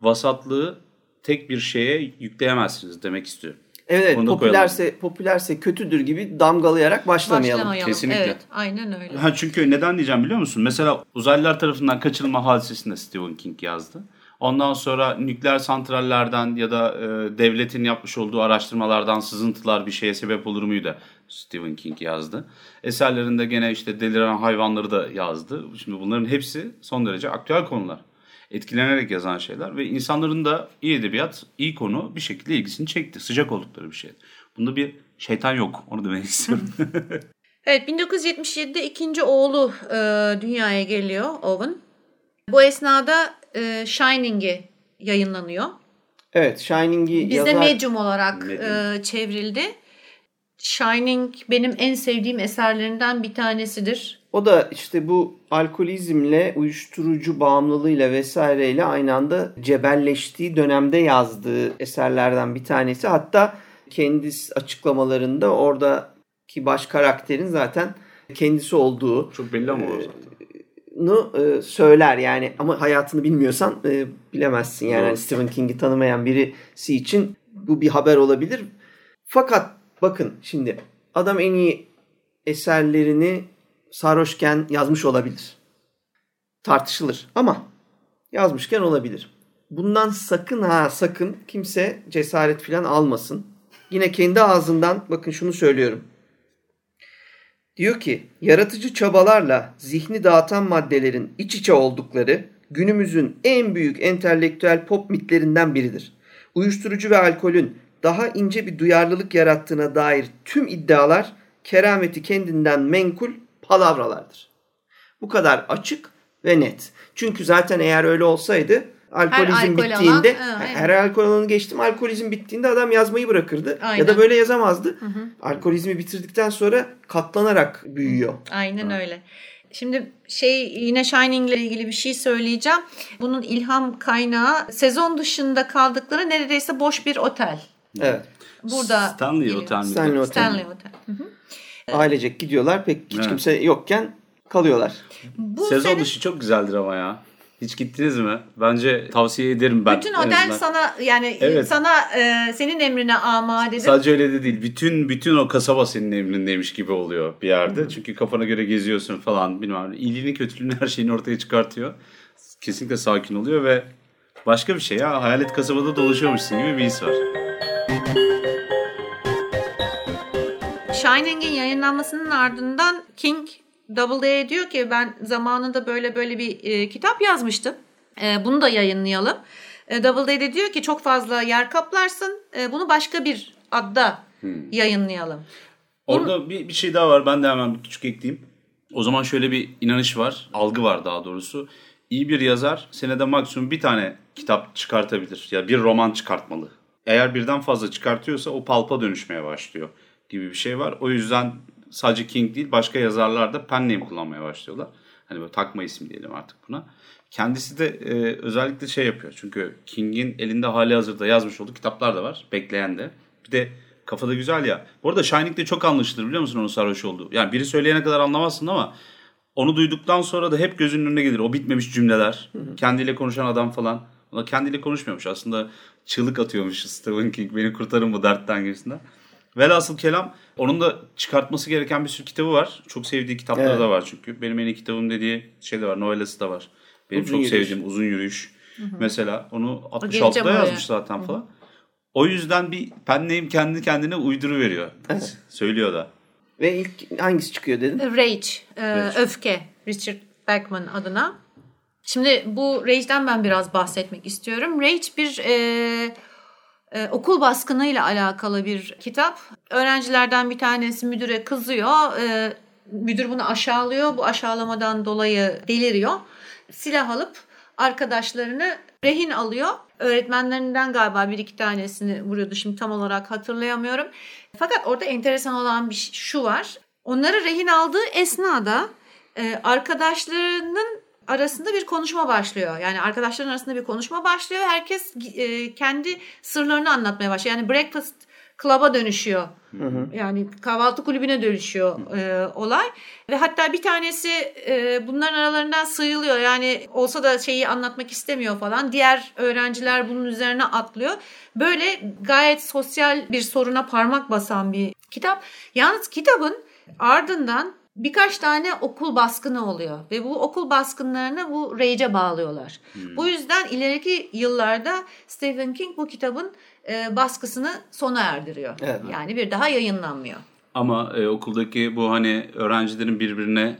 Vasatlığı tek bir şeye yükleyemezsiniz demek istiyorum. Evet, Bunu popülerse popülerse kötüdür gibi damgalayarak başlamayalım. başlamayalım. Kesinlikle. Evet, aynen öyle. Ha çünkü neden diyeceğim biliyor musun? Mesela uzaylılar tarafından kaçırılma hadisesinde Stephen King yazdı. Ondan sonra nükleer santrallerden ya da e, devletin yapmış olduğu araştırmalardan sızıntılar bir şeye sebep olur muydu? Stephen King yazdı. Eserlerinde gene işte deliren hayvanları da yazdı. Şimdi bunların hepsi son derece aktüel konular. Etkilenerek yazan şeyler ve insanların da iyi edebiyat, iyi konu bir şekilde ilgisini çekti. Sıcak oldukları bir şey. Bunda bir şeytan yok. Onu demek istiyorum. (laughs) evet 1977'de ikinci oğlu e, dünyaya geliyor Owen. Bu esnada e, Shining'i yayınlanıyor. Evet Shining'i Bizde yazar... Medium olarak Medium. E, çevrildi. Shining benim en sevdiğim eserlerinden bir tanesidir. O da işte bu alkolizmle, uyuşturucu bağımlılığıyla vesaireyle aynı anda cebelleştiği dönemde yazdığı eserlerden bir tanesi. Hatta kendisi açıklamalarında oradaki baş karakterin zaten kendisi olduğu. Çok belli ama o zaten nu e, söyler yani ama hayatını bilmiyorsan e, bilemezsin yani. yani Stephen King'i tanımayan birisi için bu bir haber olabilir. Fakat bakın şimdi adam en iyi eserlerini sarhoşken yazmış olabilir. Tartışılır ama yazmışken olabilir. Bundan sakın ha sakın kimse cesaret filan almasın. Yine kendi ağzından bakın şunu söylüyorum. Diyor ki yaratıcı çabalarla zihni dağıtan maddelerin iç içe oldukları günümüzün en büyük entelektüel pop mitlerinden biridir. uyuşturucu ve alkolün daha ince bir duyarlılık yarattığına dair tüm iddialar kerameti kendinden menkul palavralardır. Bu kadar açık ve net. Çünkü zaten eğer öyle olsaydı alkolizm alkol bittiğinde alan, ha, her alkol alanı geçtim alkolizm bittiğinde adam yazmayı bırakırdı Aynen. ya da böyle yazamazdı. Alkolizmi bitirdikten sonra katlanarak büyüyor. Aynen öyle. Şimdi şey yine Shining ile ilgili bir şey söyleyeceğim. Bunun ilham kaynağı sezon dışında kaldıkları neredeyse boş bir otel. Evet. Burada Stanley geliyor. Otel miydi? Stanley Otel. Stanley Otel. Hı hı. Ailecek gidiyorlar pek hiç Evet. kimse yokken kalıyorlar. Bu Sezon sene dışı çok güzeldir ama ya. Hiç gittiniz mi? Bence tavsiye ederim ben. bütün otel azından. sana yani Evet. sana e, senin emrine amadedir. Sadece öyle de değil. Bütün bütün o kasaba senin emrindeymiş gibi oluyor bir yerde. Çünkü kafana göre geziyorsun falan bilmem. İyiliğini kötülüğünü her şeyini ortaya çıkartıyor. Kesinlikle sakin oluyor ve başka bir şey ya. Hayalet kasabada dolaşıyormuşsun gibi bir his var. Shining'in yayınlanmasının ardından King Doubleday'e diyor ki ben zamanında böyle böyle bir e, kitap yazmıştım. E, bunu da yayınlayalım. E, Doubleday de diyor ki çok fazla yer kaplarsın. E, bunu başka bir adda yayınlayalım. Orada bir, bir şey daha var. Ben de hemen bir küçük ekleyeyim. O zaman şöyle bir inanış var. Algı var daha doğrusu. İyi bir yazar senede maksimum bir tane kitap çıkartabilir. Ya bir roman çıkartmalı. Eğer birden fazla çıkartıyorsa o palpa dönüşmeye başlıyor gibi bir şey var. O yüzden sadece King değil başka yazarlar da pen name kullanmaya başlıyorlar. Hani böyle takma isim diyelim artık buna. Kendisi de e, özellikle şey yapıyor. Çünkü King'in elinde hali hazırda yazmış olduğu kitaplar da var. Bekleyen de. Bir de kafada güzel ya. Bu arada Shining de çok anlaşılır biliyor musun onun sarhoş olduğu. Yani biri söyleyene kadar anlamazsın ama onu duyduktan sonra da hep gözünün önüne gelir. O bitmemiş cümleler. Kendiyle konuşan adam falan. Ona kendiyle konuşmuyormuş. Aslında çığlık atıyormuş Stephen King. Beni kurtarın bu dertten gibisinden. Velhasıl kelam onun da çıkartması gereken bir sürü kitabı var. Çok sevdiği kitapları Evet. da var çünkü. Benim en iyi kitabım dediği şey de var. Novelası da var. Benim Uzun çok Yürüyüş. sevdiğim Uzun Yürüyüş. Mesela onu geleceğim 66'da oraya. yazmış zaten falan. O yüzden bir pen name kendi kendine uyduru veriyor. (laughs) Söylüyor da. Ve ilk hangisi çıkıyor dedin? Rage, e, Rage. öfke Richard Bachman adına. Şimdi bu Rage'den ben biraz bahsetmek istiyorum. Rage bir e, e, okul baskınıyla alakalı bir kitap. Öğrencilerden bir tanesi müdüre kızıyor. E, müdür bunu aşağılıyor. Bu aşağılamadan dolayı deliriyor. Silah alıp arkadaşlarını rehin alıyor. Öğretmenlerinden galiba bir iki tanesini vuruyordu. Şimdi tam olarak hatırlayamıyorum. Fakat orada enteresan olan bir şu var. Onları rehin aldığı esnada e, arkadaşlarının arasında bir konuşma başlıyor. Yani arkadaşların arasında bir konuşma başlıyor. Herkes e, kendi sırlarını anlatmaya başlıyor. Yani breakfast club'a dönüşüyor. Yani kahvaltı kulübüne dönüşüyor e, olay. Ve hatta bir tanesi e, bunların aralarından sıyrılıyor. Yani olsa da şeyi anlatmak istemiyor falan. Diğer öğrenciler bunun üzerine atlıyor. Böyle gayet sosyal bir soruna parmak basan bir kitap. Yalnız kitabın ardından birkaç tane okul baskını oluyor ve bu okul baskınlarını bu rage'e bağlıyorlar. Bu yüzden ileriki yıllarda Stephen King bu kitabın e, baskısını sona erdiriyor. Evet. Yani bir daha yayınlanmıyor. Ama e, okuldaki bu hani öğrencilerin birbirine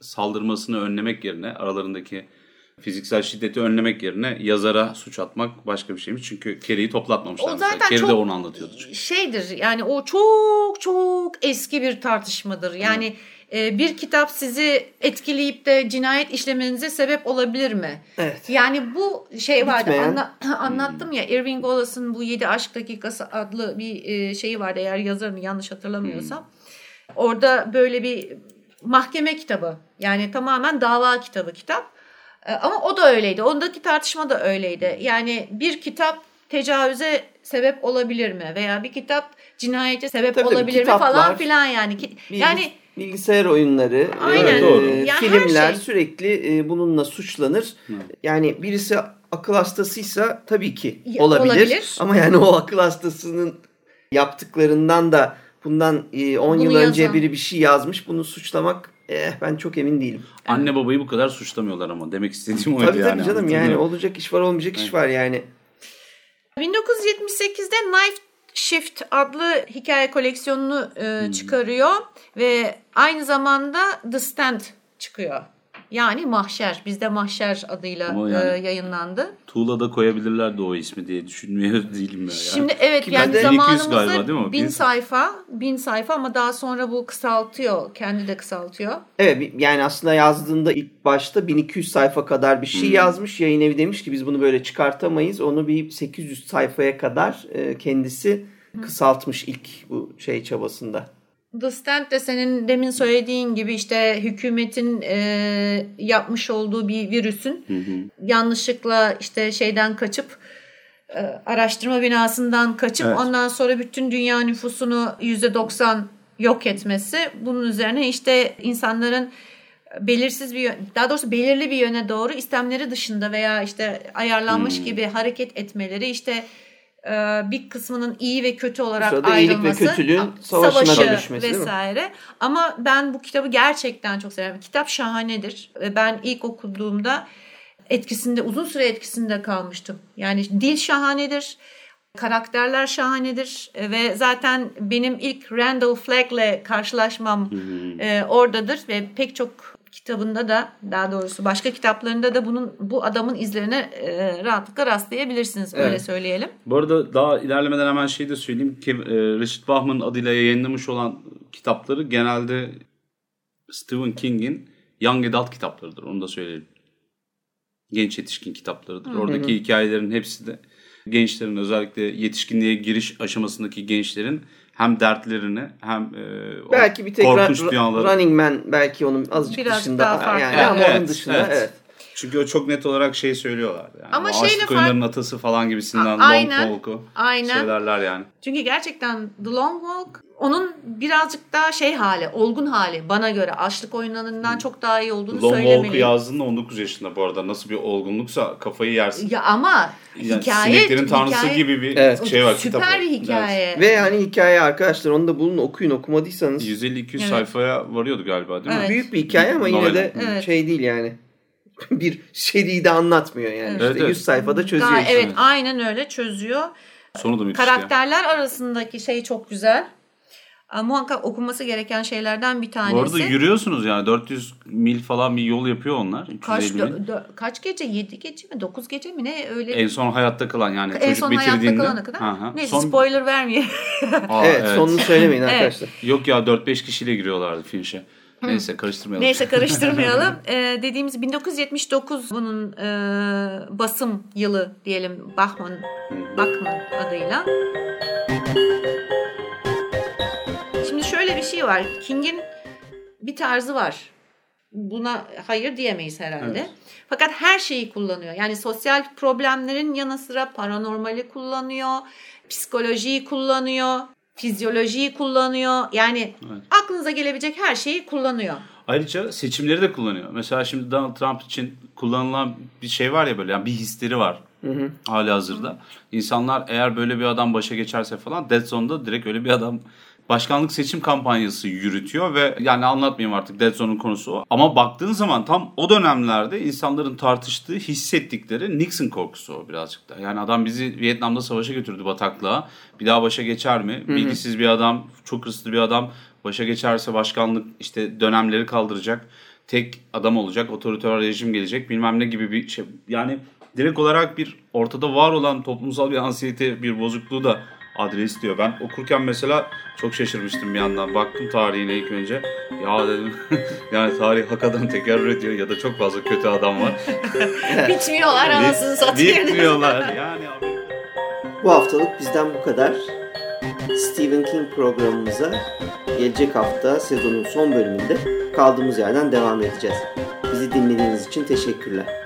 saldırmasını önlemek yerine aralarındaki fiziksel şiddeti önlemek yerine yazara suç atmak başka bir şeymiş. Çünkü Kerry'i toplatmamışlar. O mesela. zaten Kerry de onu anlatıyordu çünkü. şeydir yani o çok çok eski bir tartışmadır. Yani e, bir kitap sizi etkileyip de cinayet işlemenize sebep olabilir mi? Evet. Yani bu şey vardı Bitmeyen. anla- (clears throat) anlattım ya Irving Wallace'ın bu 7 Aşk Dakikası adlı bir e, şeyi vardı eğer yazarını yanlış hatırlamıyorsam. Orada böyle bir mahkeme kitabı yani tamamen dava kitabı kitap. E, Ama o da öyleydi. Ondaki tartışma da öyleydi. Yani bir kitap tecavüze sebep olabilir mi? Veya bir kitap cinayete sebep Tabii olabilir mi falan filan yani. Bilgis- Yani bilgisayar oyunları, Aynen. e, Doğru. Her filmler şey. sürekli e, bununla suçlanır. Yani birisi akıl hastasıysa tabii ki Ya, olabilir. olabilir. Ama yani o akıl hastasının yaptıklarından da bundan e, 10 yıl Bunu önce yazan. biri bir şey yazmış. Bunu suçlamak eh, ben çok emin değilim. Anne babayı bu kadar suçlamıyorlar ama demek istediğim oydu Tabii yani. tabii canım yani olacak iş var olmayacak iş var yani. 1978'de Knife Shift adlı hikaye koleksiyonunu e, çıkarıyor ve aynı zamanda The Stand çıkıyor. Yani Mahşer. Bizde Mahşer adıyla yani, e, yayınlandı. Tuğla'da koyabilirlerdi o ismi diye düşünmüyor (laughs) değilim ya. Şimdi evet Ki yani zamanımızda galiba, değil mi? bin sayfa, bin sayfa ama daha sonra bu kısaltıyor. Kendi de kısaltıyor. Evet yani aslında yazdığında ilk başta 1200 sayfa kadar bir şey hmm. yazmış. Yayın evi demiş ki biz bunu böyle çıkartamayız. Onu bir 800 sayfaya kadar e, kendisi kısaltmış ilk bu şey çabasında. The Stand de senin demin söylediğin gibi işte hükümetin e, yapmış olduğu bir virüsün hı hı. yanlışlıkla işte şeyden kaçıp e, araştırma binasından kaçıp evet. ondan sonra bütün dünya nüfusunu %90 yok etmesi. Bunun üzerine işte insanların belirsiz bir daha doğrusu belirli bir yöne doğru istemleri dışında veya işte ayarlanmış hmm. gibi hareket etmeleri işte bir kısmının iyi ve kötü olarak Sırada ayrılması, ve kötülüğün savaşı dönüşmesi vesaire. Ama ben bu kitabı gerçekten çok seviyorum. Kitap şahanedir. Ve ben ilk okuduğumda etkisinde uzun süre etkisinde kalmıştım. Yani dil şahanedir. Karakterler şahanedir ve zaten benim ilk Randall Flagg'le karşılaşmam e, oradadır ve pek çok kitabında da daha doğrusu başka kitaplarında da bunun bu adamın izlerine e, rahatlıkla rastlayabilirsiniz öyle evet. söyleyelim. Bu arada daha ilerlemeden hemen şey de söyleyeyim ki e, Richard Bachman adıyla yayınlamış olan kitapları genelde Stephen King'in Young Adult kitaplarıdır onu da söyleyelim. Genç yetişkin kitaplarıdır. Hı-hı. Oradaki hikayelerin hepsi de gençlerin özellikle yetişkinliğe giriş aşamasındaki gençlerin hem dertlerini hem e, belki bir tek korkunç dünyaları. Running Man belki onun azıcık Biraz dışında daha farklı. yani evet, ama evet, onun dışında evet. evet. Çünkü o çok net olarak şey söylüyorlar. Yani Ama o şeyle oyunların fark... atası falan gibisinden A- aynen, Long Walk'u aynen. söylerler yani. Çünkü gerçekten The Long Walk onun birazcık daha şey hali, olgun hali bana göre açlık oyunlarından çok daha iyi olduğunu Long söylemeliyim. Long Walk'u yazdığında 19 yaşında bu arada. Nasıl bir olgunluksa kafayı yersin. Ya ama yani hikaye... Sineklerin tanrısı hikaye, gibi bir evet. şey var. Süper kitap bir hikaye. Evet. Ve yani hikaye arkadaşlar onu da bulun okuyun okumadıysanız. 150-200 evet. sayfaya varıyordu galiba değil mi? Evet. Büyük bir hikaye ama yine de evet. şey değil yani. (laughs) bir seriyi de anlatmıyor yani. Evet. İşte evet, 100 sayfada çözüyor. Daha, evet aynen öyle çözüyor. Sonu da müthiş Karakterler ya. arasındaki şey çok güzel muhakkak okunması gereken şeylerden bir tanesi. Bu arada yürüyorsunuz yani 400 mil falan bir yol yapıyor onlar. Kaç, kaç gece? 7 gece mi? 9 gece mi? Ne öyle? En son hayatta kalan yani en çocuk son bitirdiğinde. hayatta kalana kadar. Hı-hı. Neyse son... spoiler vermeyelim. Aa, evet, evet sonunu söylemeyin arkadaşlar. Yok ya 4-5 kişiyle giriyorlardı finişe. Neyse karıştırmayalım. Neyse karıştırmayalım. (laughs) ee, dediğimiz 1979 bunun e, basım yılı diyelim Bachman, Bachman adıyla. şöyle bir şey var. King'in bir tarzı var. Buna hayır diyemeyiz herhalde. Evet. Fakat her şeyi kullanıyor. Yani sosyal problemlerin yanı sıra paranormali kullanıyor, psikolojiyi kullanıyor, fizyolojiyi kullanıyor. Yani evet. aklınıza gelebilecek her şeyi kullanıyor. Ayrıca seçimleri de kullanıyor. Mesela şimdi Donald Trump için kullanılan bir şey var ya böyle yani bir hisleri var. Hı hı. Hali hazırda. Hı. İnsanlar eğer böyle bir adam başa geçerse falan Dead Zone'da direkt öyle bir adam başkanlık seçim kampanyası yürütüyor ve yani anlatmayayım artık Dead Zone'un konusu o. Ama baktığın zaman tam o dönemlerde insanların tartıştığı, hissettikleri Nixon korkusu o birazcık da. Yani adam bizi Vietnam'da savaşa götürdü bataklığa. Bir daha başa geçer mi? Bilgisiz bir adam, çok hırslı bir adam. Başa geçerse başkanlık işte dönemleri kaldıracak. Tek adam olacak, otoriter rejim gelecek bilmem ne gibi bir şey. Yani direkt olarak bir ortada var olan toplumsal bir ansiyete, bir bozukluğu da adres diyor. Ben okurken mesela çok şaşırmıştım bir yandan. Baktım tarihine ilk önce. Ya dedim (laughs) yani tarih hakikaten tekrar ediyor ya da çok fazla kötü adam var. (laughs) Bitmiyorlar anasını satayım. Bitmiyorlar yani. Bu haftalık bizden bu kadar. Stephen King programımıza gelecek hafta sezonun son bölümünde kaldığımız yerden devam edeceğiz. Bizi dinlediğiniz için teşekkürler.